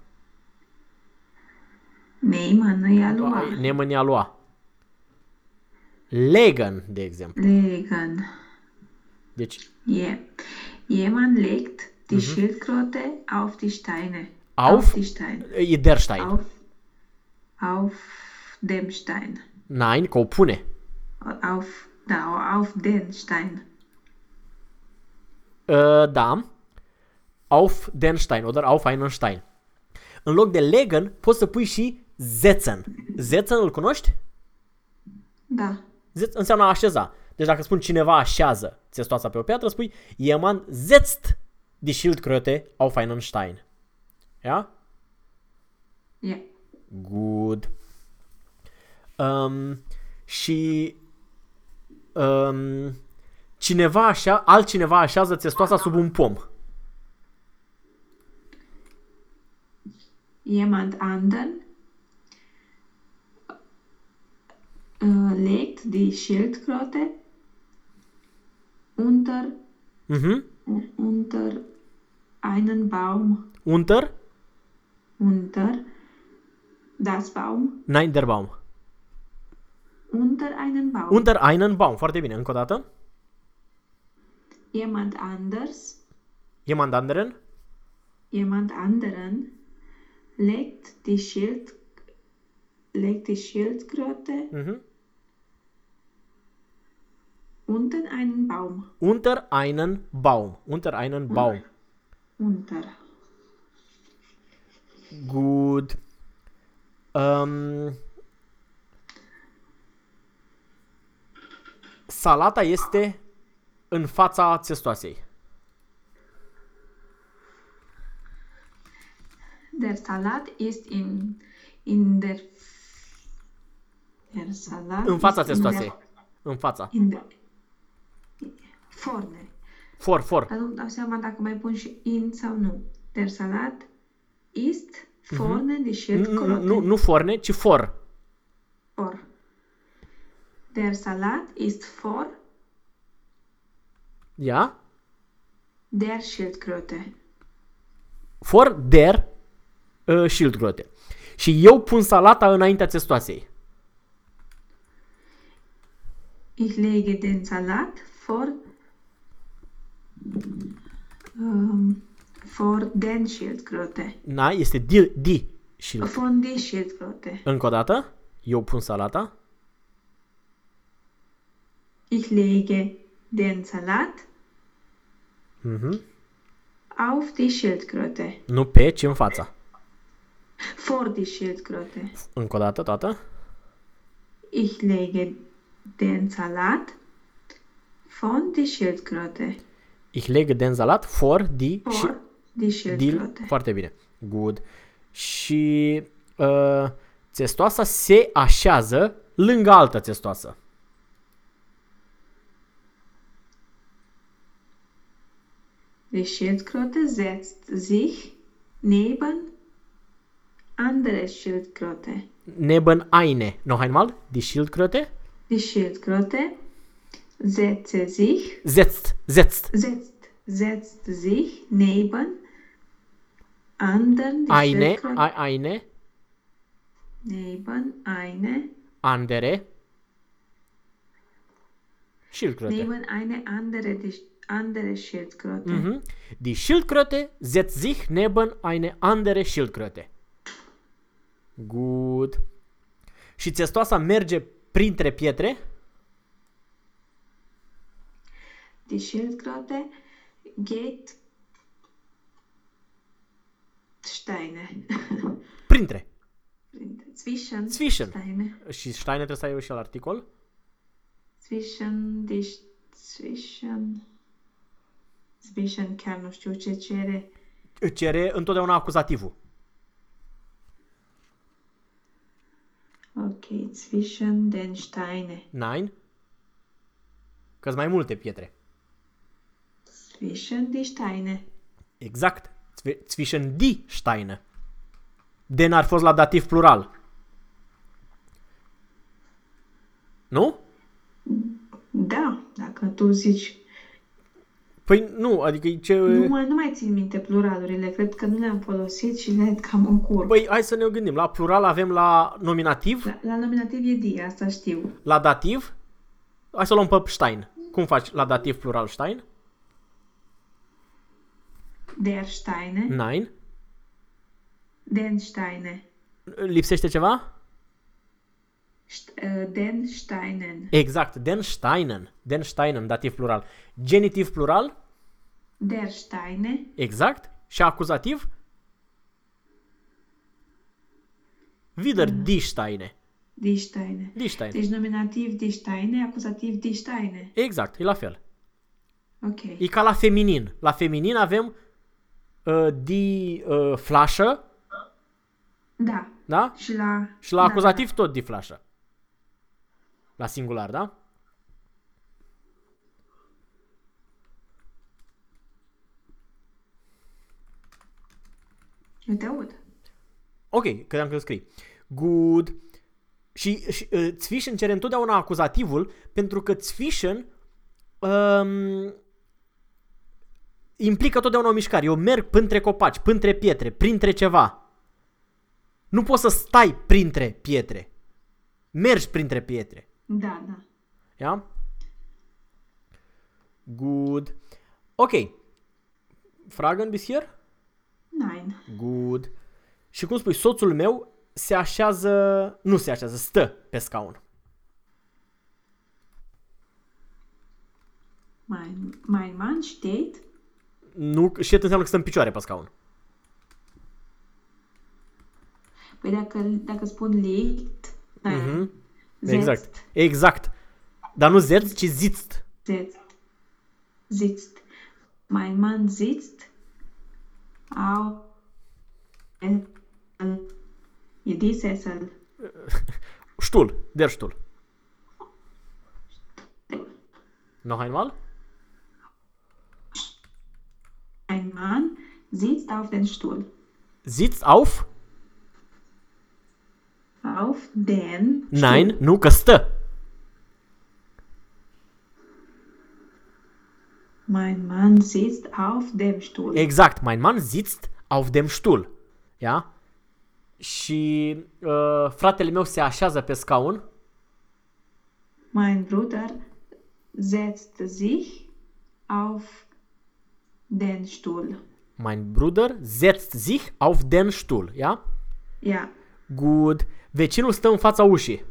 Speaker 1: Nehmen e a lua.
Speaker 2: Nehmen a lua. Legen, de exemplu.
Speaker 1: Legen.
Speaker 2: Deci,
Speaker 1: Je. Jemand legt die Schildkröte auf die Steine.
Speaker 2: Auf?
Speaker 1: die Steine.
Speaker 2: e der Stein.
Speaker 1: Auf, auf dem Stein.
Speaker 2: Nein, că o pune.
Speaker 1: Auf, da, auf den Stein.
Speaker 2: Uh, da. Auf den Stein, oder auf einen Stein. În loc de legen, poți să pui și setzen. Setzen îl cunoști?
Speaker 1: Da.
Speaker 2: Setz înseamnă a așeza. Deci dacă spun cineva așează țestoasa pe o piatră, spui jemand setzt die Schildkröte auf einen Stein. Ja?
Speaker 1: Ja.
Speaker 2: Good. Um, și um, cineva așa, altcineva așează țestoasa sub un pom.
Speaker 1: Jemand anderen äh, legt die Schildkröte unter,
Speaker 2: Mhm.
Speaker 1: unter einen Baum.
Speaker 2: Unter?
Speaker 1: Unter das Baum.
Speaker 2: Nein, der Baum.
Speaker 1: Unter einen Baum.
Speaker 2: Unter einen Baum. Foarte bine. Încă o dată.
Speaker 1: Jemand anders,
Speaker 2: Jemand anderen.
Speaker 1: jemand anderen legt die Schild legt die Schildkröte
Speaker 2: mhm.
Speaker 1: unter einen Baum.
Speaker 2: Unter einen Baum. Unter einen Baum.
Speaker 1: Unter.
Speaker 2: Gut. Um, salata este în fața țestoasei.
Speaker 1: Der Salat ist in, in der... Der Salat
Speaker 2: În fața
Speaker 1: ist in
Speaker 2: țestoasei.
Speaker 1: der-
Speaker 2: În fața.
Speaker 1: In der... Vorne.
Speaker 2: For, for.
Speaker 1: Dar nu-mi dau seama dacă mai pun și in sau nu. Der Salat ist vorne die
Speaker 2: Nu,
Speaker 1: Schildkröte.
Speaker 2: nu, nu forne, ci for.
Speaker 1: Vor. Der Salat ist vor
Speaker 2: Ia?
Speaker 1: der Schildkröte.
Speaker 2: For der uh, Schildkröte. Și eu pun salata înaintea țestoasei.
Speaker 1: Ich lege den Salat vor, ähm, vor den Schildkröte.
Speaker 2: Na, este di, di Schild.
Speaker 1: Von die Schildkröte.
Speaker 2: Încă o dată. Eu pun salata.
Speaker 1: Ich lege den Salat
Speaker 2: Mhm.
Speaker 1: auf die Schildkröte.
Speaker 2: Nu pe, ci în fața.
Speaker 1: Vor die Schildkröte.
Speaker 2: Încă o dată, toată.
Speaker 1: Ich lege den Salat von die Schildkröte.
Speaker 2: Ich lege den Salat vor die
Speaker 1: Vor die
Speaker 2: Deal.
Speaker 1: Schildkröte.
Speaker 2: Foarte bine. Good. Și uh, țestoasa se așează lângă altă țestoasă.
Speaker 1: Die Schildkröte setzt sich neben andere Schildkröte.
Speaker 2: Neben eine. Noch einmal. Die Schildkröte.
Speaker 1: Die Schildkröte setze sich,
Speaker 2: Setzt. Setzt.
Speaker 1: setzt, setzt sich neben anderen
Speaker 2: Eine. Eine.
Speaker 1: neben eine,
Speaker 2: Andere. Schildkröte.
Speaker 1: neben eine andere, die andere Schildkröte.
Speaker 2: Mhm. Die Schildkröte setzt sich neben eine andere Schildkröte. Good. Și țestoasa merge printre pietre.
Speaker 1: Die Schildkröte geht Steine.
Speaker 2: Printre.
Speaker 1: Zwischen,
Speaker 2: Zwischen.
Speaker 1: Steine.
Speaker 2: Și Steine trebuie să ai și al articol.
Speaker 1: Zwischen, die, zwischen, zwischen, chiar nu știu ce cere.
Speaker 2: Cere întotdeauna acuzativul.
Speaker 1: Ok, zwischen den Steine.
Speaker 2: Nein. că mai multe pietre.
Speaker 1: Zwischen die Steine.
Speaker 2: Exact. Zwi- Zwischen die Steine. Den ar fost la dativ plural. Nu?
Speaker 1: Da, dacă tu zici.
Speaker 2: Păi nu, adică e ce...
Speaker 1: Nu, mai- nu mai țin minte pluralurile, cred că nu le-am folosit și le cam încurc.
Speaker 2: Păi hai să ne gândim. La plural avem la nominativ,
Speaker 1: La, la nominativ e die, asta știu.
Speaker 2: la dativ. Hai să o luăm pe Stein. Cum faci la dativ plural Stein?
Speaker 1: Der Steine,
Speaker 2: Nein.
Speaker 1: den Steine,
Speaker 2: Lipsește ceva?
Speaker 1: St- uh, den Steinen,
Speaker 2: Exact. Den Steinen. Den Steinen, dativ plural. Genitiv plural?
Speaker 1: Der Steine,
Speaker 2: Exact. Și acuzativ? Wieder die Steine.
Speaker 1: die Steine.
Speaker 2: Die Steine.
Speaker 1: Deci nominativ die Steine, acuzativ die Steine.
Speaker 2: Exact, e la fel.
Speaker 1: Ok.
Speaker 2: E ca la feminin. La feminin avem uh, die uh, flașă,
Speaker 1: Da.
Speaker 2: da?
Speaker 1: Și la...
Speaker 2: Și la
Speaker 1: da,
Speaker 2: acuzativ tot die flașă. La singular, da?
Speaker 1: Da. Eu te aud.
Speaker 2: Ok, credeam că scrii. Good. Și, și uh, zwischen cere întotdeauna acuzativul pentru că zwischen um, implică totdeauna o mișcare. Eu merg printre copaci, printre pietre, printre ceva. Nu poți să stai printre pietre. Mergi printre pietre.
Speaker 1: Da, da.
Speaker 2: Ja? Good. Ok. Fragen bis hier?
Speaker 1: Nein.
Speaker 2: Good. Și cum spui, soțul meu se așează, nu se așează, stă pe scaun.
Speaker 1: Mein, mein Mann steht.
Speaker 2: Nu, și înseamnă că stă în picioare pe scaun.
Speaker 1: Păi dacă, dacă spun liegt, nein.
Speaker 2: Mhm.
Speaker 1: Setzt.
Speaker 2: Exact. Exact. Dar nu sitzt, ci sitzt.
Speaker 1: sitzt. Sitzt. Mein Mann sitzt auf die Sessel.
Speaker 2: Stuhl, der Stuhl. Noch einmal?
Speaker 1: Ein Mann sitzt auf den Stuhl.
Speaker 2: Sitzt auf?
Speaker 1: Auf den
Speaker 2: Nein, nu că
Speaker 1: Mein Mann sitzt auf dem Stuhl.
Speaker 2: Exact, mein Mann sitzt auf dem Stuhl. Ia? Și uh, fratele meu se așează pe scaun.
Speaker 1: Mein Bruder setzt sich auf den Stuhl.
Speaker 2: Mein Bruder setzt sich auf den Stuhl. Ia?
Speaker 1: Ja,
Speaker 2: Good. Vecinul stă în fața ușii.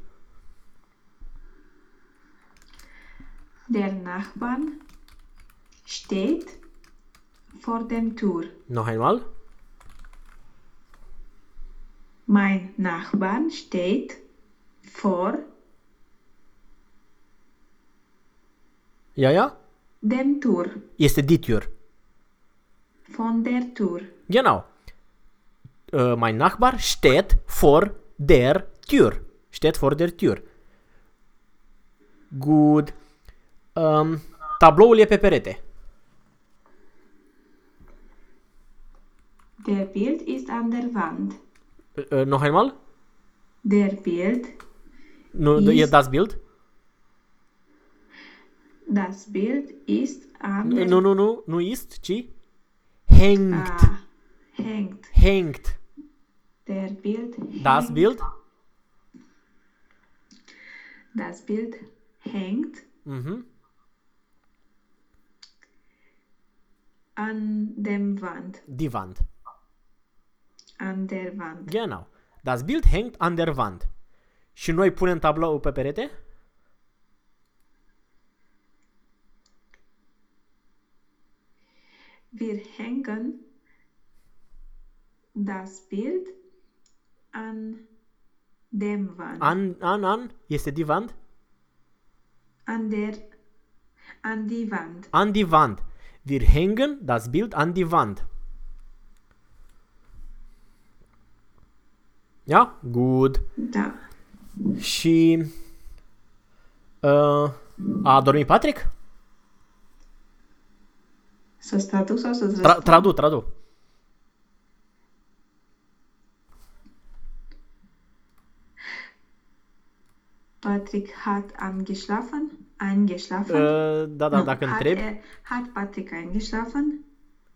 Speaker 1: der Nachbar steht vor dem Tür.
Speaker 2: Noch einmal.
Speaker 1: Mein Nachbar steht vor
Speaker 2: Ia, ia?
Speaker 1: dem Tür.
Speaker 2: Este die Tür.
Speaker 1: Von der Tür.
Speaker 2: Genau. Äh, mein Nachbar steht vor der Tür. Steht vor der Tür. Good. Um, tabloul e pe perete.
Speaker 1: Der Bild ist an der Wand.
Speaker 2: Uh, noch einmal?
Speaker 1: Der Bild,
Speaker 2: Nu, e
Speaker 1: Ist-
Speaker 2: das Bild?
Speaker 1: das Bild ist an der
Speaker 2: Nu, nu, nu, nu ist, ci hängt.
Speaker 1: Ah, hängt.
Speaker 2: Hängt.
Speaker 1: Der Bild
Speaker 2: Das
Speaker 1: hängt.
Speaker 2: Bild?
Speaker 1: Das Bild hängt
Speaker 2: Mhm.
Speaker 1: an dem Wand.
Speaker 2: Die Wand.
Speaker 1: An der Wand.
Speaker 2: Genau. Das Bild hängt an der Wand. Și noi punem tabloul pe perete?
Speaker 1: Wir hängen das Bild an dem Wand.
Speaker 2: An, an, an. Este die Wand?
Speaker 1: An der an die Wand.
Speaker 2: An die Wand. Wir hängen das Bild an die Wand. Ja? Good.
Speaker 1: Da.
Speaker 2: Și... Uh, a dormit Patrick?
Speaker 1: Să-ți traduc sau să-ți
Speaker 2: Tra-
Speaker 1: răspund?
Speaker 2: tradu, tradu.
Speaker 1: Patrick hat angeschlafen. Eingeschlafen.
Speaker 2: Uh, da, da,
Speaker 1: Nu,
Speaker 2: dacă
Speaker 1: hat,
Speaker 2: întrebi.
Speaker 1: er, hat Patrick eingeschlafen?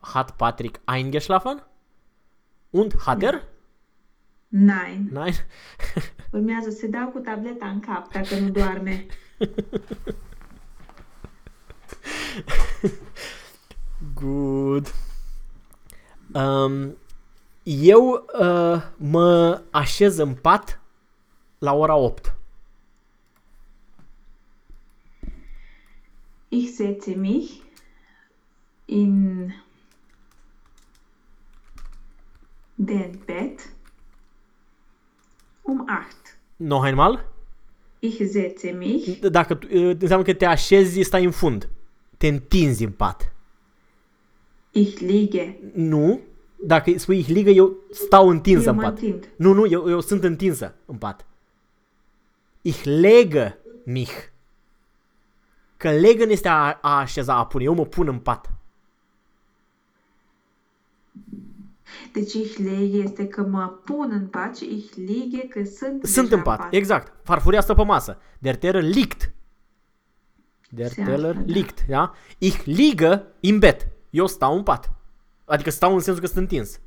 Speaker 2: Hat Patrick eingeschlafen? Und hat er?
Speaker 1: Nein.
Speaker 2: Nein?
Speaker 1: Urmează să dau cu tableta în cap dacă nu doarme.
Speaker 2: Good. Um, eu uh, mă așez în pat la ora 8.
Speaker 1: Ich setze mich in den Bett um 8.
Speaker 2: Noch einmal?
Speaker 1: Ich setze mich,
Speaker 2: Dacă tu- uh, înseamnă că te așezi, stai în fund. Te întinzi în pat.
Speaker 1: ich liege.
Speaker 2: Nu. Dacă spui ich ligă, eu stau întinsă
Speaker 1: Eu
Speaker 2: în
Speaker 1: mă
Speaker 2: pat.
Speaker 1: întind.
Speaker 2: Nu, nu, eu, eu sunt întinsă în pat. Ich lege mich. Că legăn este a, a așeza, a pune. Eu mă pun în pat.
Speaker 1: Deci ich lege este că mă pun în pat și ich liege că sunt
Speaker 2: Sunt
Speaker 1: deja
Speaker 2: în pat, exact. Farfuria stă pe masă. Der Teller liegt. Der
Speaker 1: Se
Speaker 2: Teller
Speaker 1: află, da.
Speaker 2: liegt, da? Ich liege im Bett. Eu stau în pat. Adică stau în sensul că sunt întins.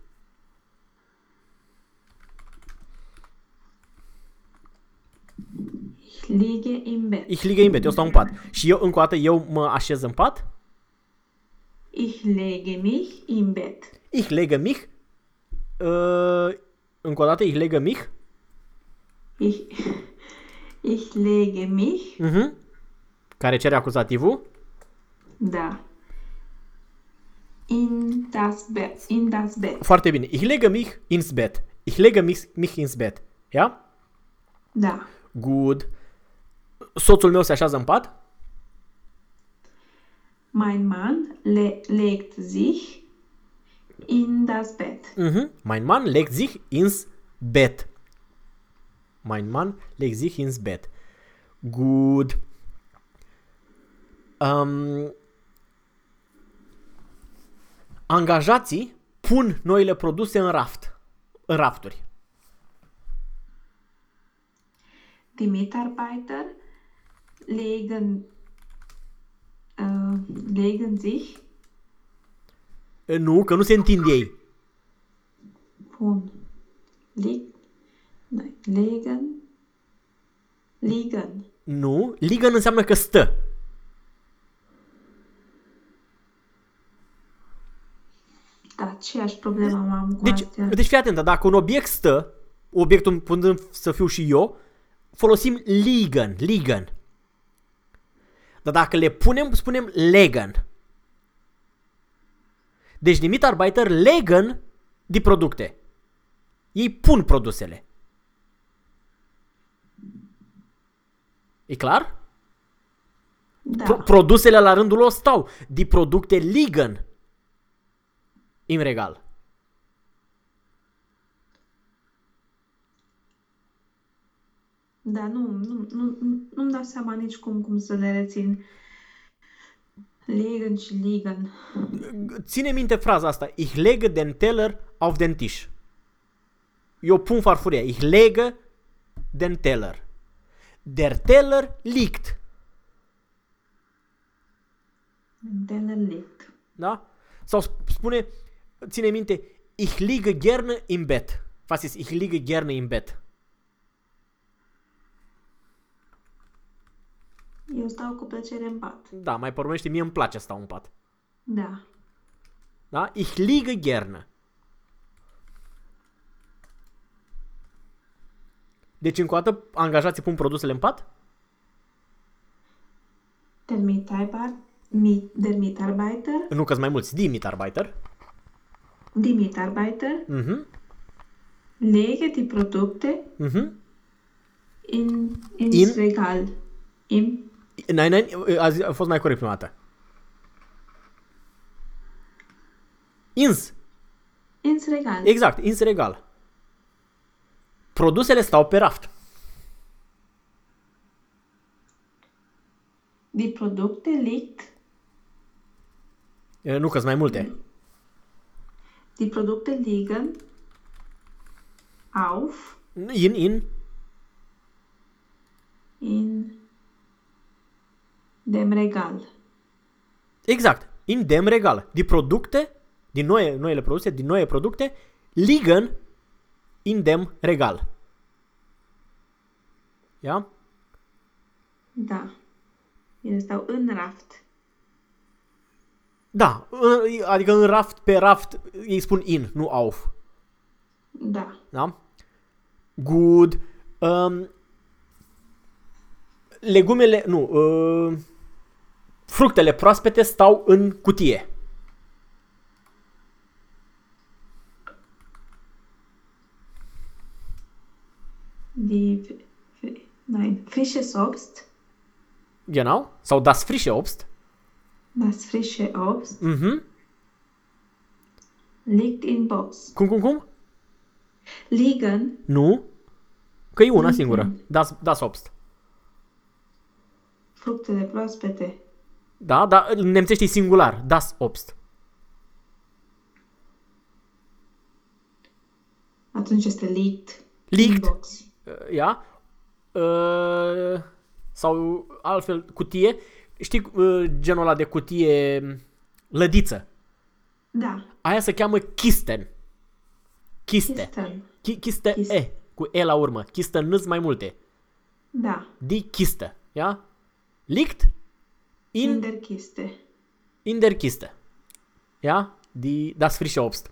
Speaker 1: Ich liege im Bett.
Speaker 2: Ich liege im Bett. Eu stau în pat. Și eu, încă o dată, eu mă așez în pat.
Speaker 1: Ich lege mich im Bett.
Speaker 2: Ich lege mich. Uh, încă o dată, ich lege mich.
Speaker 1: Ich, ich lege mich,
Speaker 2: Uh-huh. Care cere acuzativul.
Speaker 1: da, in das Bett. In das Bett.
Speaker 2: Foarte bine. Ich lege mich ins Bett. Ich lege mich, mich ins Bett. Ja?
Speaker 1: Da.
Speaker 2: Good. Soțul meu se așează în pat.
Speaker 1: Mein Mann le legt sich in das Bett.
Speaker 2: Mhm. Mein Mann legt sich ins Bett. Mein Mann legt sich ins Bett. Gut. Um, angajații pun noile produse în raft, în rafturi.
Speaker 1: Die Mitarbeiter legen, äh, legen sich,
Speaker 2: E, Nu, că nu se întind ei.
Speaker 1: pun, lig, nein, legen, liegen.
Speaker 2: Nu, ligan înseamnă că stă.
Speaker 1: Da, aceeași problemă am cu
Speaker 2: Deci,
Speaker 1: astea.
Speaker 2: deci fii atentă, dacă un obiect stă, obiectul punând să fiu și eu, folosim ligan, ligan. Dar dacă le punem, spunem legan. Deci die Mitarbeiter legen die Produkte. Ei pun produsele. E clar?
Speaker 1: Da,
Speaker 2: Pro- produsele la rândul lor stau. Die Produkte liegen im Regal.
Speaker 1: da, nu, nu, nu, nu, nu-mi dau seama nici cum, cum să le rețin. Liegen și liegen.
Speaker 2: Ține minte fraza asta. Ich lege den Teller auf den Tisch. Eu pun farfuria. Ich lege den Teller. Der Teller liegt.
Speaker 1: Teller liegt.
Speaker 2: Da? Sau sp- spune, ține minte, ich liege gerne im Bett. Was ist ich liege gerne im Bett?
Speaker 1: Eu stau cu plăcere în pat.
Speaker 2: Da, mai pormește, mie îmi place să stau în pat.
Speaker 1: Da.
Speaker 2: Da? Ich liege gerne. Deci, încă o dată, angajații pun produsele în pat?
Speaker 1: Der Mitarbeiter, mi, der Mitarbeiter,
Speaker 2: Nu că mai mulți. Die Mitarbeiter.
Speaker 1: die Mitarbeiter
Speaker 2: Mhm.
Speaker 1: legen die Produkte
Speaker 2: Mhm.
Speaker 1: in, ins
Speaker 2: In?
Speaker 1: Regal. Im,
Speaker 2: Nein, nein, a, zi- a fost mai corect prima dată. Ins.
Speaker 1: ins Regal.
Speaker 2: Exact, ins regal. Produsele stau pe raft.
Speaker 1: Die Produkte liegt,
Speaker 2: E, Nu că mai multe.
Speaker 1: die Produkte liegen auf
Speaker 2: In, in,
Speaker 1: in dem Regal.
Speaker 2: exact. In dem regal. Die Produkte, din noie, noile produse, din noie producte, liegen in dem regal. Ja?
Speaker 1: Da. Ele stau în raft.
Speaker 2: Da, ă, adică în raft, pe raft, ei spun in, nu auf.
Speaker 1: Da.
Speaker 2: Da? Good. Um, legumele, nu, uh, fructele proaspete stau în cutie.
Speaker 1: Die, f- f- nein, frisches Obst,
Speaker 2: Genau. Sau das frische Obst.
Speaker 1: das frische Obst
Speaker 2: Mhm.
Speaker 1: liegt in Box.
Speaker 2: Cum, cum, cum?
Speaker 1: Liegen,
Speaker 2: Nu. Că e una
Speaker 1: Mhm.
Speaker 2: singură. Das, das Obst.
Speaker 1: fructele proaspete,
Speaker 2: Da, dar în nemțește e singular. Das Obst.
Speaker 1: atunci este liegt. In
Speaker 2: Liegt.
Speaker 1: box.
Speaker 2: Uh, Ia. Uh, sau altfel, cutie. Știi uh, genul ăla de cutie m, lădiță?
Speaker 1: Da.
Speaker 2: Aia se cheamă Kisten. Kiste.
Speaker 1: Kisten.
Speaker 2: Ki- Kiste
Speaker 1: Kiste.
Speaker 2: E. Cu E la urmă. Kiste n mai multe.
Speaker 1: Da.
Speaker 2: Die Kiste. Ia? Liegt in,
Speaker 1: In der Kiste.
Speaker 2: in der Kiste. Ja? Die, das frische Obst.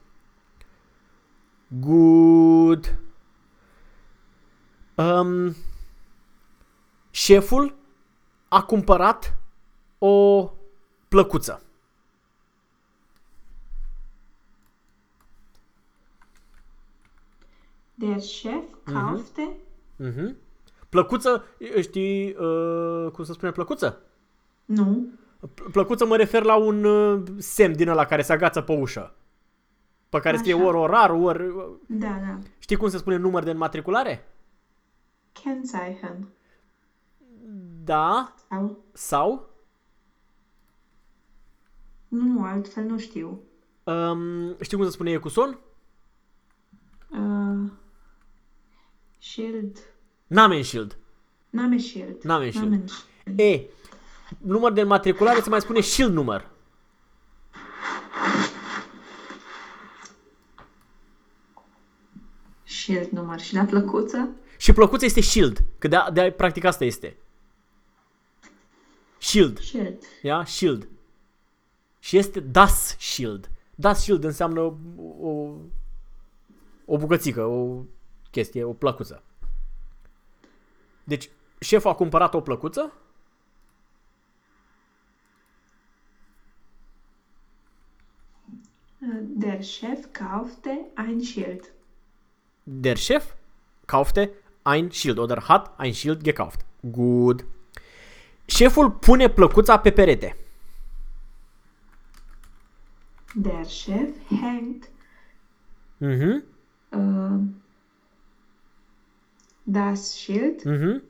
Speaker 2: Gut. Um, șeful a cumpărat o plăcuță.
Speaker 1: Der Chef kaufte
Speaker 2: Mhm. Plăcuță, știi uh, cum să spune plăcuță?
Speaker 1: Nu.
Speaker 2: P- Plăcuță mă refer la un uh, semn din ăla care se agață pe ușă. Pe care scrie
Speaker 1: Așa.
Speaker 2: ori orar, ori...
Speaker 1: Da, da.
Speaker 2: Știi cum se spune număr de înmatriculare?
Speaker 1: Kennzeichen.
Speaker 2: Da.
Speaker 1: Sau?
Speaker 2: Sau?
Speaker 1: Nu, altfel nu știu.
Speaker 2: Um, știi cum se spune ecuson?
Speaker 1: Uh, shield.
Speaker 2: Namenschild.
Speaker 1: Namenschild.
Speaker 2: Namenschild.
Speaker 1: Namenschild.
Speaker 2: E, număr de înmatriculare se mai spune shield număr.
Speaker 1: Shield număr. Și la plăcuță?
Speaker 2: Și plăcuță este shield, că de, de practic asta este. Shield,
Speaker 1: Shield.
Speaker 2: ia? Shield. Și este das shield. Das shield înseamnă o, o bucățică, o chestie, o plăcuță. Deci, șeful a cumpărat o plăcuță
Speaker 1: Der Chef kaufte ein Schild.
Speaker 2: Der Chef kaufte ein Schild oder hat ein Schild gekauft. Good. Șeful pune plăcuța pe perete.
Speaker 1: Der Chef hängt
Speaker 2: Mhm.
Speaker 1: äh, das Schild
Speaker 2: Mhm.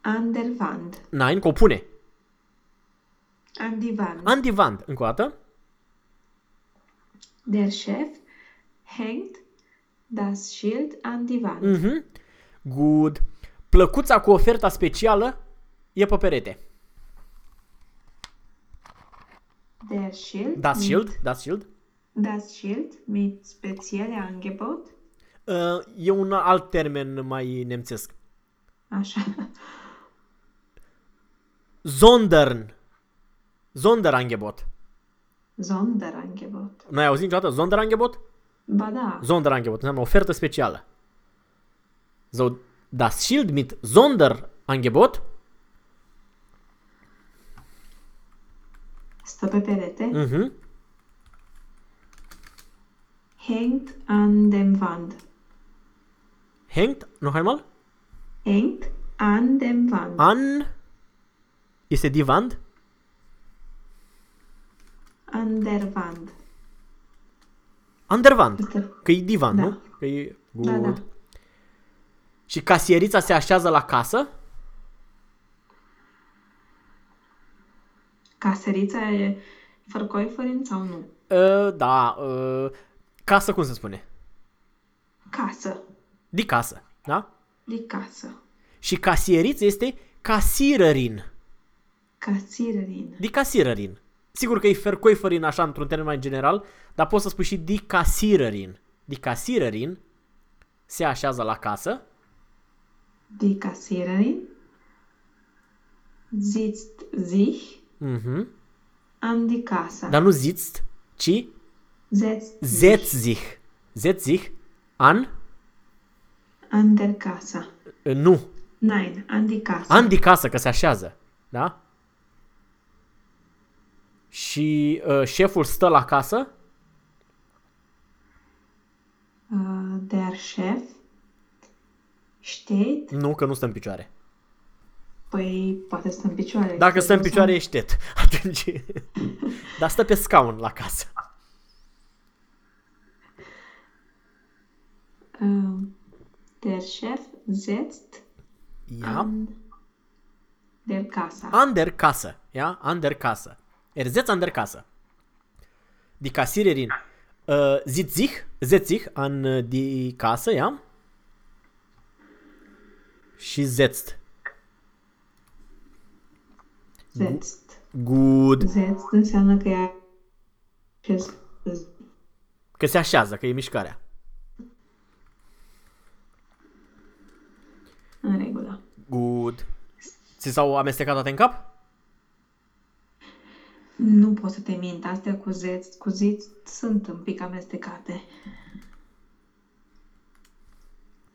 Speaker 1: an der Wand.
Speaker 2: Nein, că o pune.
Speaker 1: An die Wand.
Speaker 2: An die Wand. Încă o dată.
Speaker 1: Der Chef hängt das Schild an die Wand.
Speaker 2: Mhm. Good. Plăcuța cu oferta specială e pe perete.
Speaker 1: Der Schild
Speaker 2: Das
Speaker 1: mit,
Speaker 2: Schild, das Schild.
Speaker 1: Das Schild mit spezielle Angebot.
Speaker 2: Uh, e un alt termen mai nemțesc.
Speaker 1: Așa.
Speaker 2: Sondern. Sonderangebot.
Speaker 1: Sonderangebot.
Speaker 2: N-ai auzit niciodată Sonderangebot?
Speaker 1: Ba da.
Speaker 2: Sonderangebot înseamnă ofertă specială. So, das Schild mit Sonderangebot
Speaker 1: Stă pe perete.
Speaker 2: mhm,
Speaker 1: Hängt an dem Wand.
Speaker 2: hängt, noch einmal,
Speaker 1: Hängt an dem Wand.
Speaker 2: an, este die Wand,
Speaker 1: An der Wand.
Speaker 2: an der Wand,
Speaker 1: Este
Speaker 2: că e divan,
Speaker 1: Da.
Speaker 2: nu? Că e good.
Speaker 1: Da, da.
Speaker 2: Și casierița se așează la casă,
Speaker 1: caserița e fărcoiforin sau nu?
Speaker 2: uh, da, uh, casă cum se spune?
Speaker 1: Casă.
Speaker 2: De casă, da?
Speaker 1: De casă.
Speaker 2: Și casierița este casierărin,
Speaker 1: Casiererin.
Speaker 2: de casierărin. Sigur că e verkäuferin așa într-un termen mai general, dar poți să spui și de casierărin. De casierărin se așează la casă,
Speaker 1: Die Kassiererin sitzt sich
Speaker 2: mhm.
Speaker 1: an die Kasse.
Speaker 2: dar nu sitzt, ci
Speaker 1: Setzt
Speaker 2: setzt sich. Setzt sich an,
Speaker 1: an der Kasse.
Speaker 2: uh, nu,
Speaker 1: Nein, an die Kasse.
Speaker 2: an de casă, că se așează, da? Și uh, șeful stă la casă,
Speaker 1: Uh, der Chef steht.
Speaker 2: nu, că nu stă în picioare.
Speaker 1: Păi, poate stă în picioare.
Speaker 2: Dacă stă în
Speaker 1: Nu
Speaker 2: picioare, ești ștet. Atunci... Dar stă pe scaun la casă.
Speaker 1: Uh, der Chef setzt
Speaker 2: Ja.
Speaker 1: an der Kasse.
Speaker 2: An der Kasse. Ja? An der Kasse. Er sitzt an der Kasse. Die Kassiererin äh, sitzt sich, setzt sich an äh, die Kasse, ja? Și setzt.
Speaker 1: Setzt.
Speaker 2: Good.
Speaker 1: Setzt înseamnă că e așez-
Speaker 2: Că se așează, că e mișcarea.
Speaker 1: în regulă.
Speaker 2: Good. Ți s-au amestecat toate în cap?
Speaker 1: Nu pot să te mint, astea cu zeț, cu ziț sunt un pic amestecate.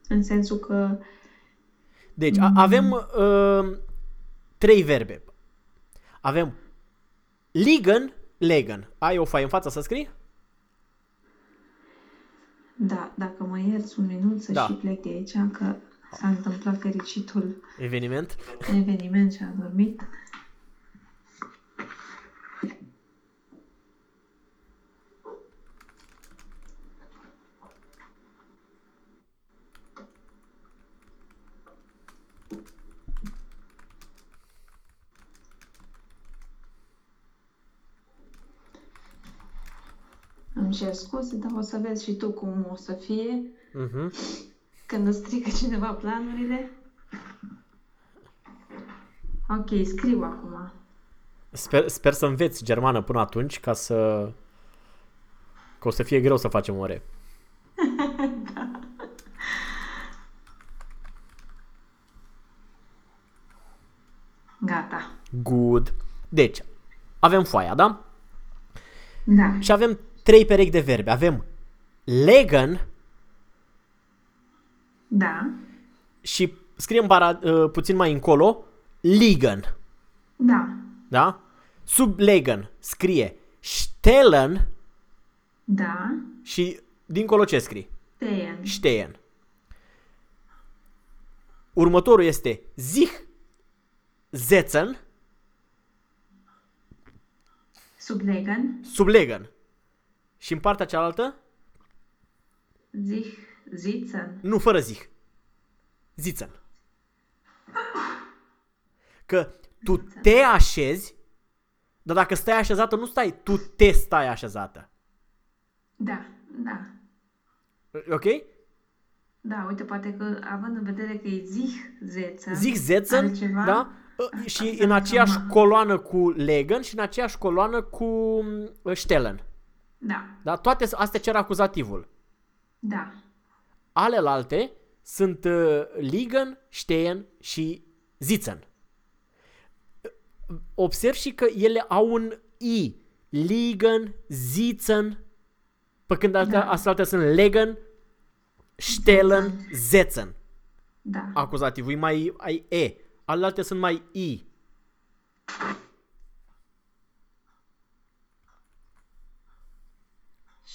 Speaker 1: În sensul că
Speaker 2: Deci, a- avem uh, trei verbe. Avem liegen, legen. Ai o foaie în față să scrii?
Speaker 1: Da, dacă mă ierți un minut să
Speaker 2: Da.
Speaker 1: și plec de aici, că s-a întâmplat fericitul
Speaker 2: Eveniment?
Speaker 1: eveniment și a dormit. Îmi cer scuze, dar o să vezi și tu cum o să fie
Speaker 2: Mhm.
Speaker 1: când îți strică cineva planurile. Ok, scriu acum.
Speaker 2: Sper, sper să înveți germană până atunci ca să... Că o să fie greu să facem ore.
Speaker 1: Gata.
Speaker 2: Good. Deci, avem foaia, da?
Speaker 1: Da.
Speaker 2: Și avem trei perechi de verbe. Avem legen
Speaker 1: Da.
Speaker 2: și scriem para, uh, puțin mai încolo liegen.
Speaker 1: Da.
Speaker 2: Da? Sub legen scrie stellen
Speaker 1: Da.
Speaker 2: și dincolo ce scrie?
Speaker 1: Stehen.
Speaker 2: Stehen. Următorul este sich setzen
Speaker 1: Sublegen.
Speaker 2: sub legen. Și în partea cealaltă,
Speaker 1: Sich sitzen.
Speaker 2: nu fără zich. Sitzen. Că tu te așezi, dar dacă stai așezată, nu stai, tu te stai așezată.
Speaker 1: Da. Da.
Speaker 2: Ok?
Speaker 1: Da, uite, poate că având în vedere că e sich setzen.
Speaker 2: Zic setzen,
Speaker 1: altceva,
Speaker 2: da? Și în
Speaker 1: înseamnă
Speaker 2: aceeași
Speaker 1: că-
Speaker 2: coloană cu legen și în aceeași coloană cu uh, stellen.
Speaker 1: Da.
Speaker 2: Da? Toate astea cer acuzativul.
Speaker 1: Da.
Speaker 2: Alelalte sunt uh, liegen, stehen și sitzen. Observ și că ele au un i. Liegen, sitzen, pe când astea,
Speaker 1: Da.
Speaker 2: astea alte sunt legen, stellen, setzen.
Speaker 1: Da.
Speaker 2: Acuzativul e mai ai e. Alelalte sunt mai i.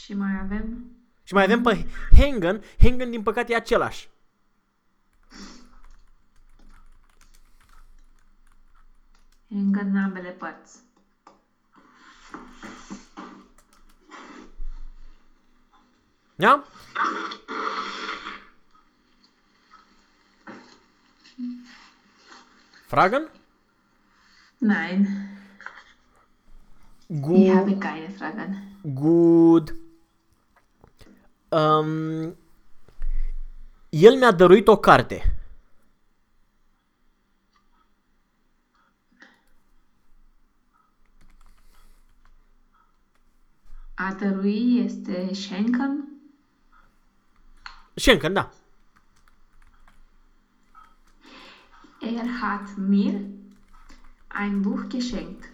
Speaker 1: Și mai avem
Speaker 2: Și mai avem pe Hengen. Hengen, din păcate, e același.
Speaker 1: încă în ambele părți.
Speaker 2: Ja? Fragen?
Speaker 1: Nein. Ich
Speaker 2: Gut.
Speaker 1: habe keine Fragen.
Speaker 2: Good. Um, el mi-a dăruit o carte.
Speaker 1: A dărui este schenken.
Speaker 2: Schenken, da.
Speaker 1: Er hat mir ein Buch geschenkt.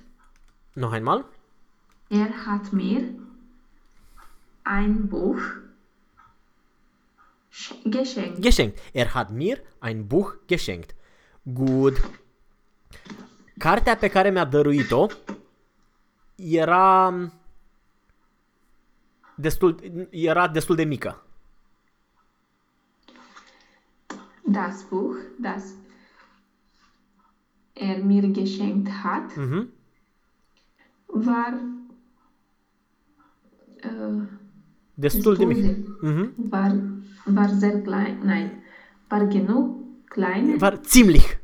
Speaker 2: Noch einmal.
Speaker 1: Er hat mir ein Buch sch- geschenkt.
Speaker 2: Geschenkt. Er hat mir ein Buch geschenkt. Good. Cartea pe care mi-a dăruit-o era destul, era destul de mică.
Speaker 1: Das Buch, das er mir geschenkt hat,
Speaker 2: Mhm.
Speaker 1: war äh,
Speaker 2: Destul de mică.
Speaker 1: destul
Speaker 2: Mhm.
Speaker 1: war, war sehr klein, nein, war genug klein,
Speaker 2: War ziemlich.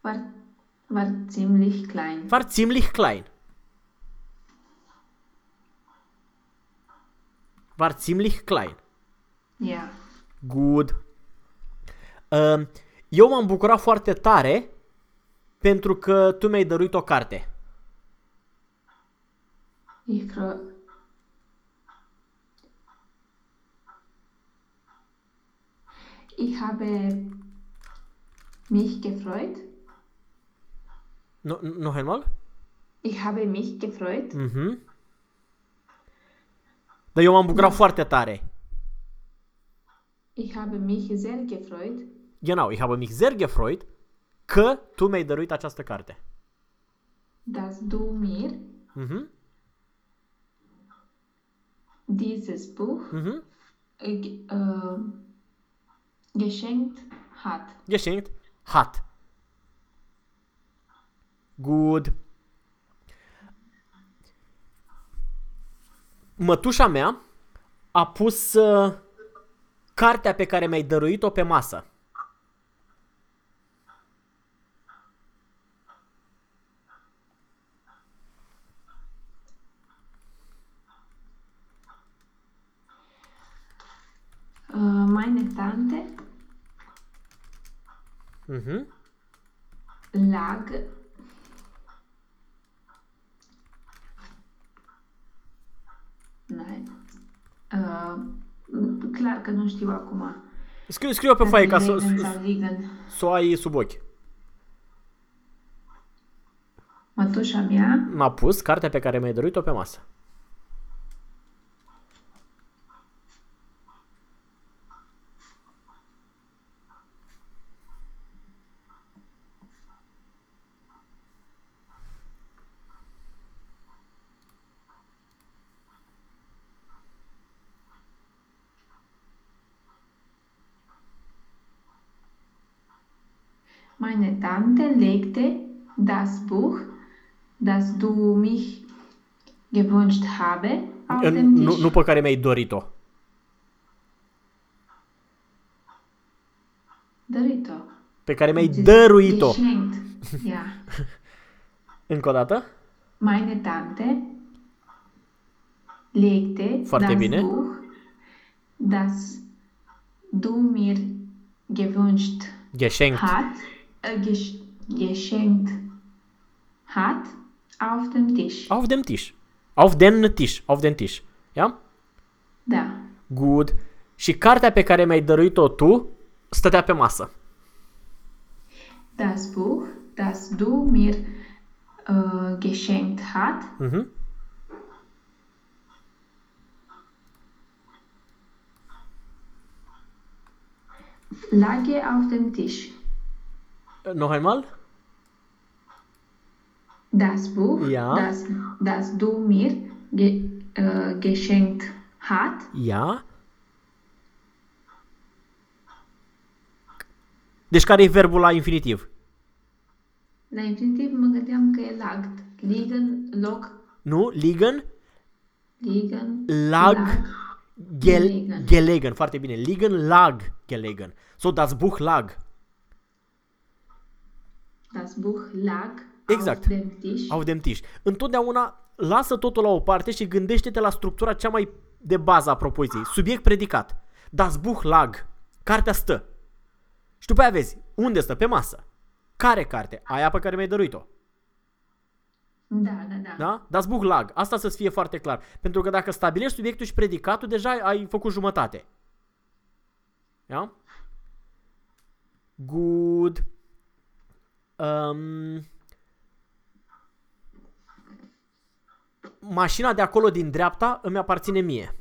Speaker 1: war, war ziemlich klein.
Speaker 2: War ziemlich klein. War ziemlich klein.
Speaker 1: Ja,
Speaker 2: Good. Uh, eu m-am bucurat foarte tare pentru că tu mi-ai dăruit o carte.
Speaker 1: ich Ich habe mich gefreut.
Speaker 2: No, noch einmal?
Speaker 1: Ich habe mich gefreut.
Speaker 2: Mhm. Dar eu m-am bucurat foarte tare.
Speaker 1: Ich habe mich sehr gefreut,
Speaker 2: Genau, ich habe mich sehr gefreut că tu mi-ai dăruit această carte.
Speaker 1: dass du mir
Speaker 2: Mhm.
Speaker 1: dieses Buch
Speaker 2: Mhm.
Speaker 1: äh, ge- äh, geschenkt Hat.
Speaker 2: Geschenkt hat. Good. Mătușa mea a pus uh, cartea pe care mi-ai dăruit-o pe masă.
Speaker 1: Uh, meine Tante
Speaker 2: Mhm.
Speaker 1: lag Nein. Uh, clar că nu știu acum.
Speaker 2: Scriu, scriu pe foaie ca să,
Speaker 1: Liegen
Speaker 2: să,
Speaker 1: sau liegen.
Speaker 2: să o ai sub ochi.
Speaker 1: Mătușa mea
Speaker 2: M-a pus cartea pe care mi-ai dăruit-o pe masă.
Speaker 1: Meine Tante legte das Buch, das du mich gewünscht habe, auf
Speaker 2: În-
Speaker 1: dem
Speaker 2: Nu,
Speaker 1: Tisch.
Speaker 2: nu pe care mi-ai dorit-o.
Speaker 1: Dărito.
Speaker 2: Pe care mi-ai
Speaker 1: Deci,
Speaker 2: dăruit-o.
Speaker 1: Geschenkt. Ja.
Speaker 2: Încă o dată.
Speaker 1: Meine Tante legte
Speaker 2: Foarte
Speaker 1: das
Speaker 2: bine.
Speaker 1: Buch, das du mir gewünscht
Speaker 2: Geschenkt.
Speaker 1: hat, äh, gesch geschenkt hat, auf dem Tisch.
Speaker 2: Auf dem Tisch. Auf den Tisch. Auf den Tisch. Ia?
Speaker 1: Da.
Speaker 2: Good. Și cartea pe care mi-ai dăruit-o tu stătea pe masă.
Speaker 1: Das Buch, das du mir äh, geschenkt hat,
Speaker 2: Mhm.
Speaker 1: lag auf dem Tisch.
Speaker 2: Noch einmal?
Speaker 1: Das Buch,
Speaker 2: Ja.
Speaker 1: das, das du mir ge äh, geschenkt hat,
Speaker 2: Ia. Deci care e verbul la infinitiv?
Speaker 1: la infinitiv mă gândeam că e lagt. Liegen, log,
Speaker 2: Nu? Liegen?
Speaker 1: liegen,
Speaker 2: Lag. Gel
Speaker 1: Gelegen.
Speaker 2: gelegen. Foarte bine. Liegen lag gelegen. So das Buch lag.
Speaker 1: Das Buch lag
Speaker 2: Exact.
Speaker 1: auf dem Tisch.
Speaker 2: Auf dem Tisch. Întotdeauna lasă totul la o parte și gândește-te la structura cea mai de bază a propoziției. Subiect predicat. Das Buch lag. Cartea stă. Și după aia vezi, unde stă? Pe masă. Care carte? Aia pe care mi-ai dăruit-o.
Speaker 1: Da, da, da.
Speaker 2: Da? Das Buch lag. Asta să-ți fie foarte clar. Pentru că dacă stabilești subiectul și predicatul, deja ai făcut jumătate. Da? Good. Um, mașina de acolo din dreapta îmi aparține mie.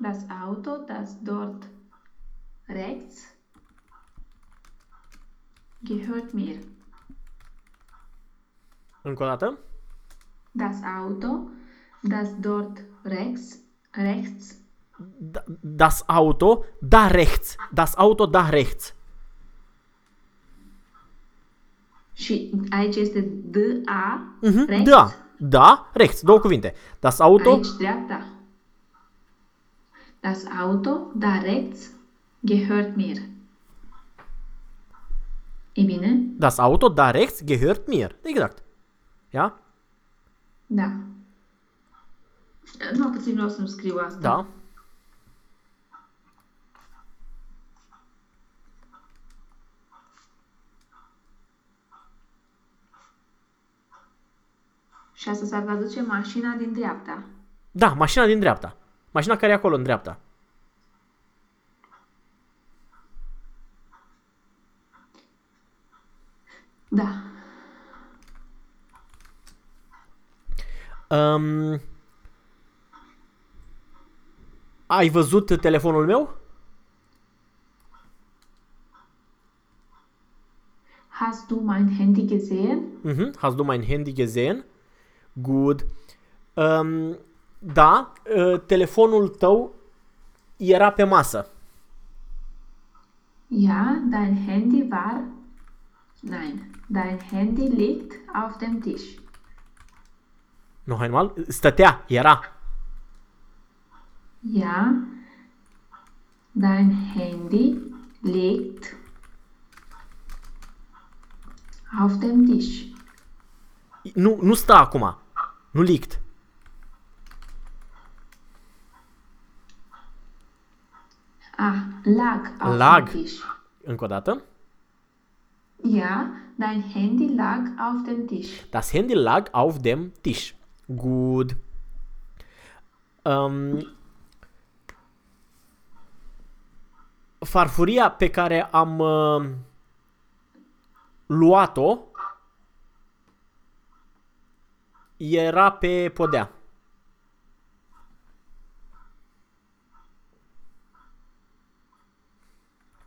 Speaker 1: Das Auto, das dort rechts gehört mir.
Speaker 2: Încă o dată.
Speaker 1: Das Auto, das dort rechts, rechts
Speaker 2: Da- Das Auto, da rechts. Das Auto, da rechts.
Speaker 1: și aici este D-A,
Speaker 2: Mhm,
Speaker 1: rechts,
Speaker 2: Da. Da, rechts. Două cuvinte. Das Auto,
Speaker 1: aici dreapta. Das Auto, da rechts, gehört mir. E bine?
Speaker 2: das Auto, da rechts gehört mir. Exact. Ja?
Speaker 1: Da. Nu puțin vreau să-mi scriu asta.
Speaker 2: Da.
Speaker 1: Și asta s-ar traduce mașina din dreapta.
Speaker 2: Da, mașina din dreapta. Mașina care e acolo în dreapta.
Speaker 1: Da.
Speaker 2: Um, ai văzut telefonul meu?
Speaker 1: Hast du mein Handy gesehen?
Speaker 2: Mhm. Hast du mein Handy gesehen? Good. Um, Da, uh, telefonul tău era pe masă.
Speaker 1: Ja, dein Handy war. Nein, dein Handy liegt auf dem Tisch.
Speaker 2: Noch einmal, stătea, era.
Speaker 1: Ja, dein Handy liegt auf dem Tisch.
Speaker 2: Nu, nu stă acum. Nu liegt.
Speaker 1: Ah, lag auf
Speaker 2: Lag.
Speaker 1: dem Tisch.
Speaker 2: Încă o dată.
Speaker 1: Ja, dein Handy lag auf dem Tisch.
Speaker 2: Das Handy lag auf dem Tisch. Gut. Um, farfuria pe care am uh, luat-o era pe podea.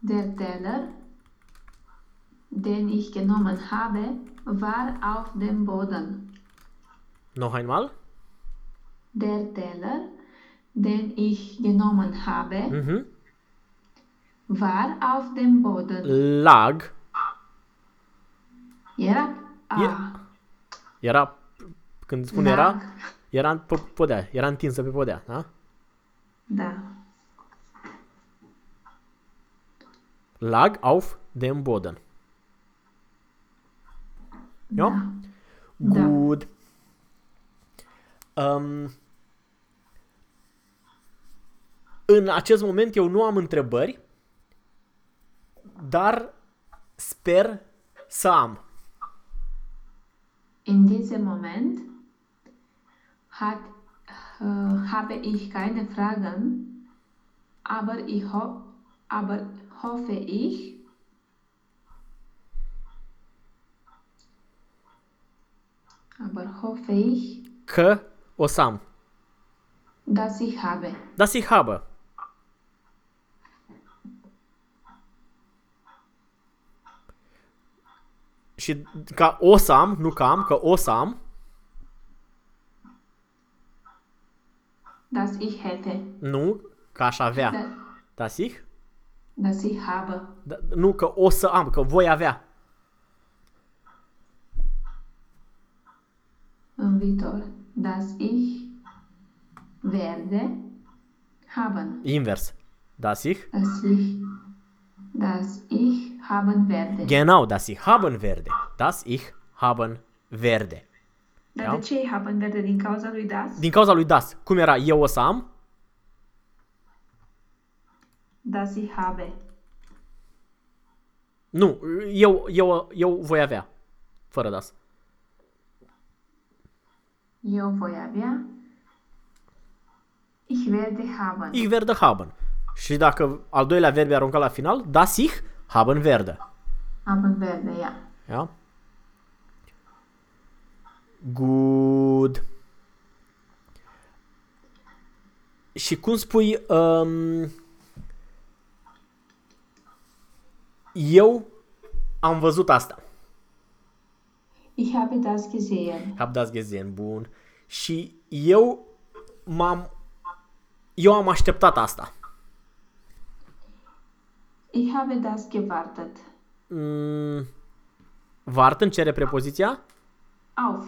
Speaker 1: Der Teller, den ich genommen habe, war auf dem Boden.
Speaker 2: Noch einmal.
Speaker 1: Der Teller, den ich genommen habe,
Speaker 2: Mhm.
Speaker 1: war auf dem Boden.
Speaker 2: Lag.
Speaker 1: Era, ah,
Speaker 2: Era, când spun
Speaker 1: lag,
Speaker 2: era, era pe podea. Era întinsă pe podea, da?
Speaker 1: Da.
Speaker 2: Lag auf dem Boden. Ja?
Speaker 1: Da. Da.
Speaker 2: Good. Um, în acest moment eu nu am întrebări, dar sper să am.
Speaker 1: In diesem Moment hat, äh, habe ich keine Fragen, aber ich, ho aber hoffe ich, aber hoffe ich,
Speaker 2: Că o să am.
Speaker 1: dass ich habe.
Speaker 2: Das ich habe. Și ca o să am, nu că am, că o să am,
Speaker 1: Dass ich hätte.
Speaker 2: nu, că aș avea.
Speaker 1: Da,
Speaker 2: Das ich?
Speaker 1: dass ich habe.
Speaker 2: Da, nu, că o să am, că voi avea.
Speaker 1: În viitor. Dass ich werde haben.
Speaker 2: Invers. Das ich?
Speaker 1: Dass ich, dass ich haben werde.
Speaker 2: Genau, das ich haben werde. Das ich haben werde.
Speaker 1: Dar
Speaker 2: Da.
Speaker 1: de ce e haben verde din cauza lui das?
Speaker 2: Din cauza lui das. Cum era? Eu o să am?
Speaker 1: Dass ich habe.
Speaker 2: Nu, eu, eu, eu voi avea. Fără das.
Speaker 1: Eu voi avea. Ich werde haben.
Speaker 2: Ich werde haben. Și dacă al doilea verb e aruncat la final, das ich haben werde.
Speaker 1: Haben werde, ja.
Speaker 2: Ja? Good. Și cum spui, um, eu am văzut asta.
Speaker 1: Ich habe das gesehen.
Speaker 2: Hab das gesehen, bun. Și eu m-am, eu am așteptat asta.
Speaker 1: Ich habe das gewartet.
Speaker 2: Mm, Warten cere prepoziția?
Speaker 1: Auf.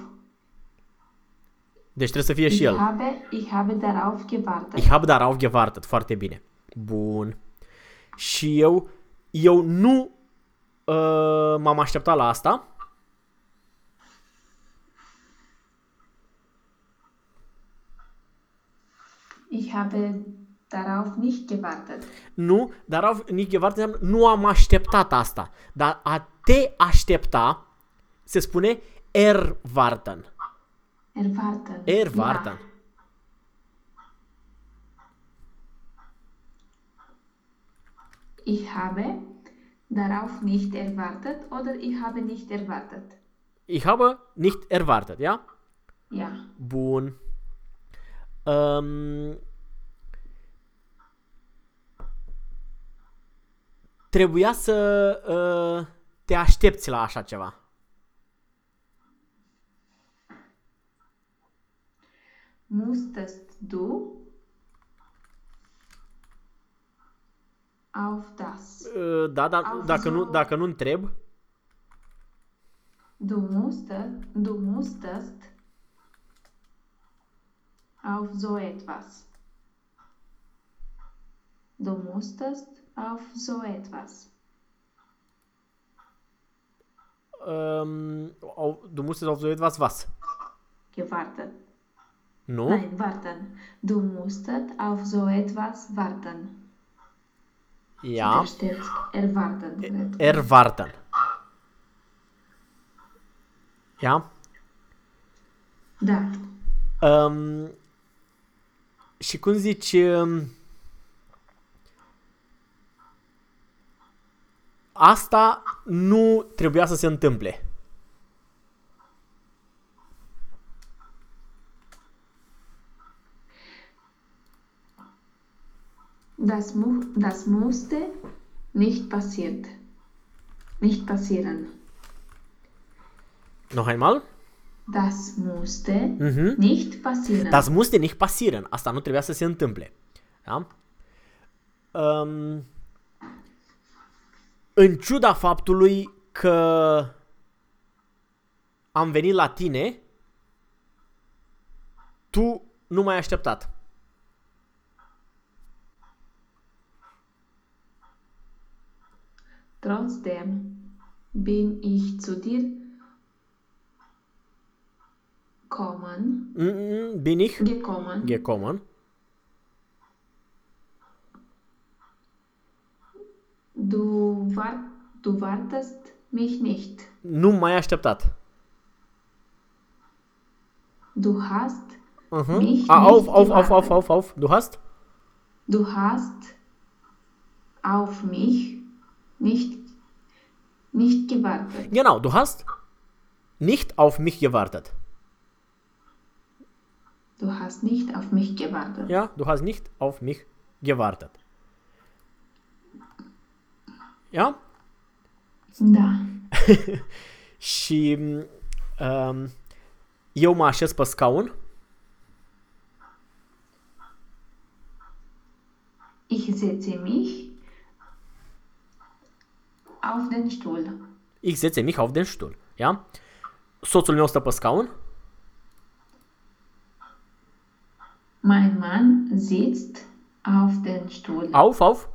Speaker 2: Deci trebuie să fie și
Speaker 1: Ich
Speaker 2: el.
Speaker 1: habe, ich habe darauf gewartet.
Speaker 2: Ich habe darauf gewartet. Foarte bine. Bun. Și eu, eu nu uh, m-am așteptat la asta.
Speaker 1: Ich habe darauf nicht gewartet.
Speaker 2: Nu, dar auf nicht gewartet înseamnă nu am așteptat asta. Dar a te aștepta se spune erwarten.
Speaker 1: Erwarten.
Speaker 2: Erwarten.
Speaker 1: Ja. Ich habe darauf nicht erwartet oder ich habe nicht erwartet.
Speaker 2: Ich habe nicht erwartet, ja?
Speaker 1: Ja.
Speaker 2: Bun. Um, trebuia să uh, te aștepți la așa ceva.
Speaker 1: Musstest du auf das?
Speaker 2: Uh, Da, da,
Speaker 1: Auf
Speaker 2: dacă nu,
Speaker 1: zo-
Speaker 2: dacă nu întreb,
Speaker 1: Du musstest, du musstest auf so etwas. Du musstest auf so etwas.
Speaker 2: um, au, du musstest auf so etwas was?
Speaker 1: Gewartet.
Speaker 2: Nu?
Speaker 1: Nein, warten. Du musstest auf so etwas warten.
Speaker 2: Ja.
Speaker 1: Da steht erwarten. cred.
Speaker 2: Erwarten. Ja?
Speaker 1: Da.
Speaker 2: Um, și cum zici... Um, asta nu trebuia să se întâmple.
Speaker 1: Das, mu das musste nicht passiert. Nicht passieren.
Speaker 2: Noch einmal?
Speaker 1: Das musste
Speaker 2: Mhm.
Speaker 1: nicht passieren.
Speaker 2: Das musste nicht passieren. Asta nu trebuia să se întâmple. Da? Um, în ciuda faptului că am venit la tine, tu nu m-ai așteptat.
Speaker 1: Trotzdem bin ich zu dir kommen,
Speaker 2: Mm, Bin ich
Speaker 1: gekommen.
Speaker 2: gekommen?
Speaker 1: Du, war, du wartest mich nicht.
Speaker 2: Nu m-ai așteptat.
Speaker 1: Du hast
Speaker 2: Mhm.
Speaker 1: Mich
Speaker 2: Ah, auf, auf, auf, auf, auf, auf. Du hast?
Speaker 1: Du hast auf mich nicht, nicht gewartet.
Speaker 2: Genau, du hast nicht auf mich gewartet.
Speaker 1: Du hast nicht auf mich gewartet.
Speaker 2: Ja, du hast nicht auf mich gewartet. Ja?
Speaker 1: Da.
Speaker 2: Și um, eu mă așez pe scaun,
Speaker 1: Ich setze mich auf den Stuhl.
Speaker 2: ich setze mich auf den Stuhl. Ja? Soțul meu stă pe scaun,
Speaker 1: Mein Mann sitzt auf den Stuhl.
Speaker 2: auf, auf,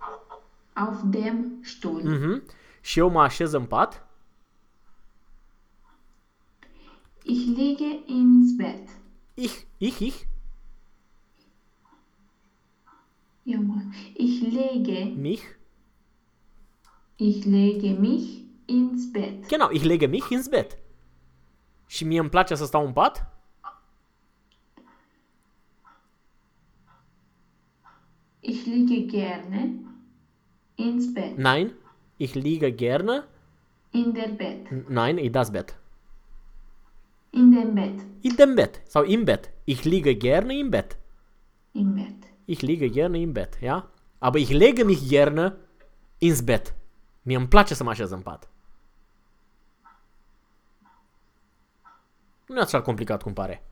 Speaker 1: Auf dem Stuhl.
Speaker 2: mhm. și eu mă așez în pat,
Speaker 1: Ich liege ins Bett.
Speaker 2: ich, ich, ich,
Speaker 1: Junge. Ich lege,
Speaker 2: mich,
Speaker 1: ich lege mich ins Bett.
Speaker 2: genau, ich lege mich ins Bett. Și mie îmi place să stau în pat,
Speaker 1: Ich liege gerne ins Bett.
Speaker 2: nein, ich liege gerne,
Speaker 1: In der Bett.
Speaker 2: nein, in das Bett.
Speaker 1: In dem Bett.
Speaker 2: In dem Bett, sau im Bett. Ich liege gerne im Bett.
Speaker 1: Im Bett.
Speaker 2: Ich liege gerne im Bett, ja? Aber ich lege mich gerne ins Bett. Mie îmi place să mă așez în pat. Nu e așa complicat cum pare.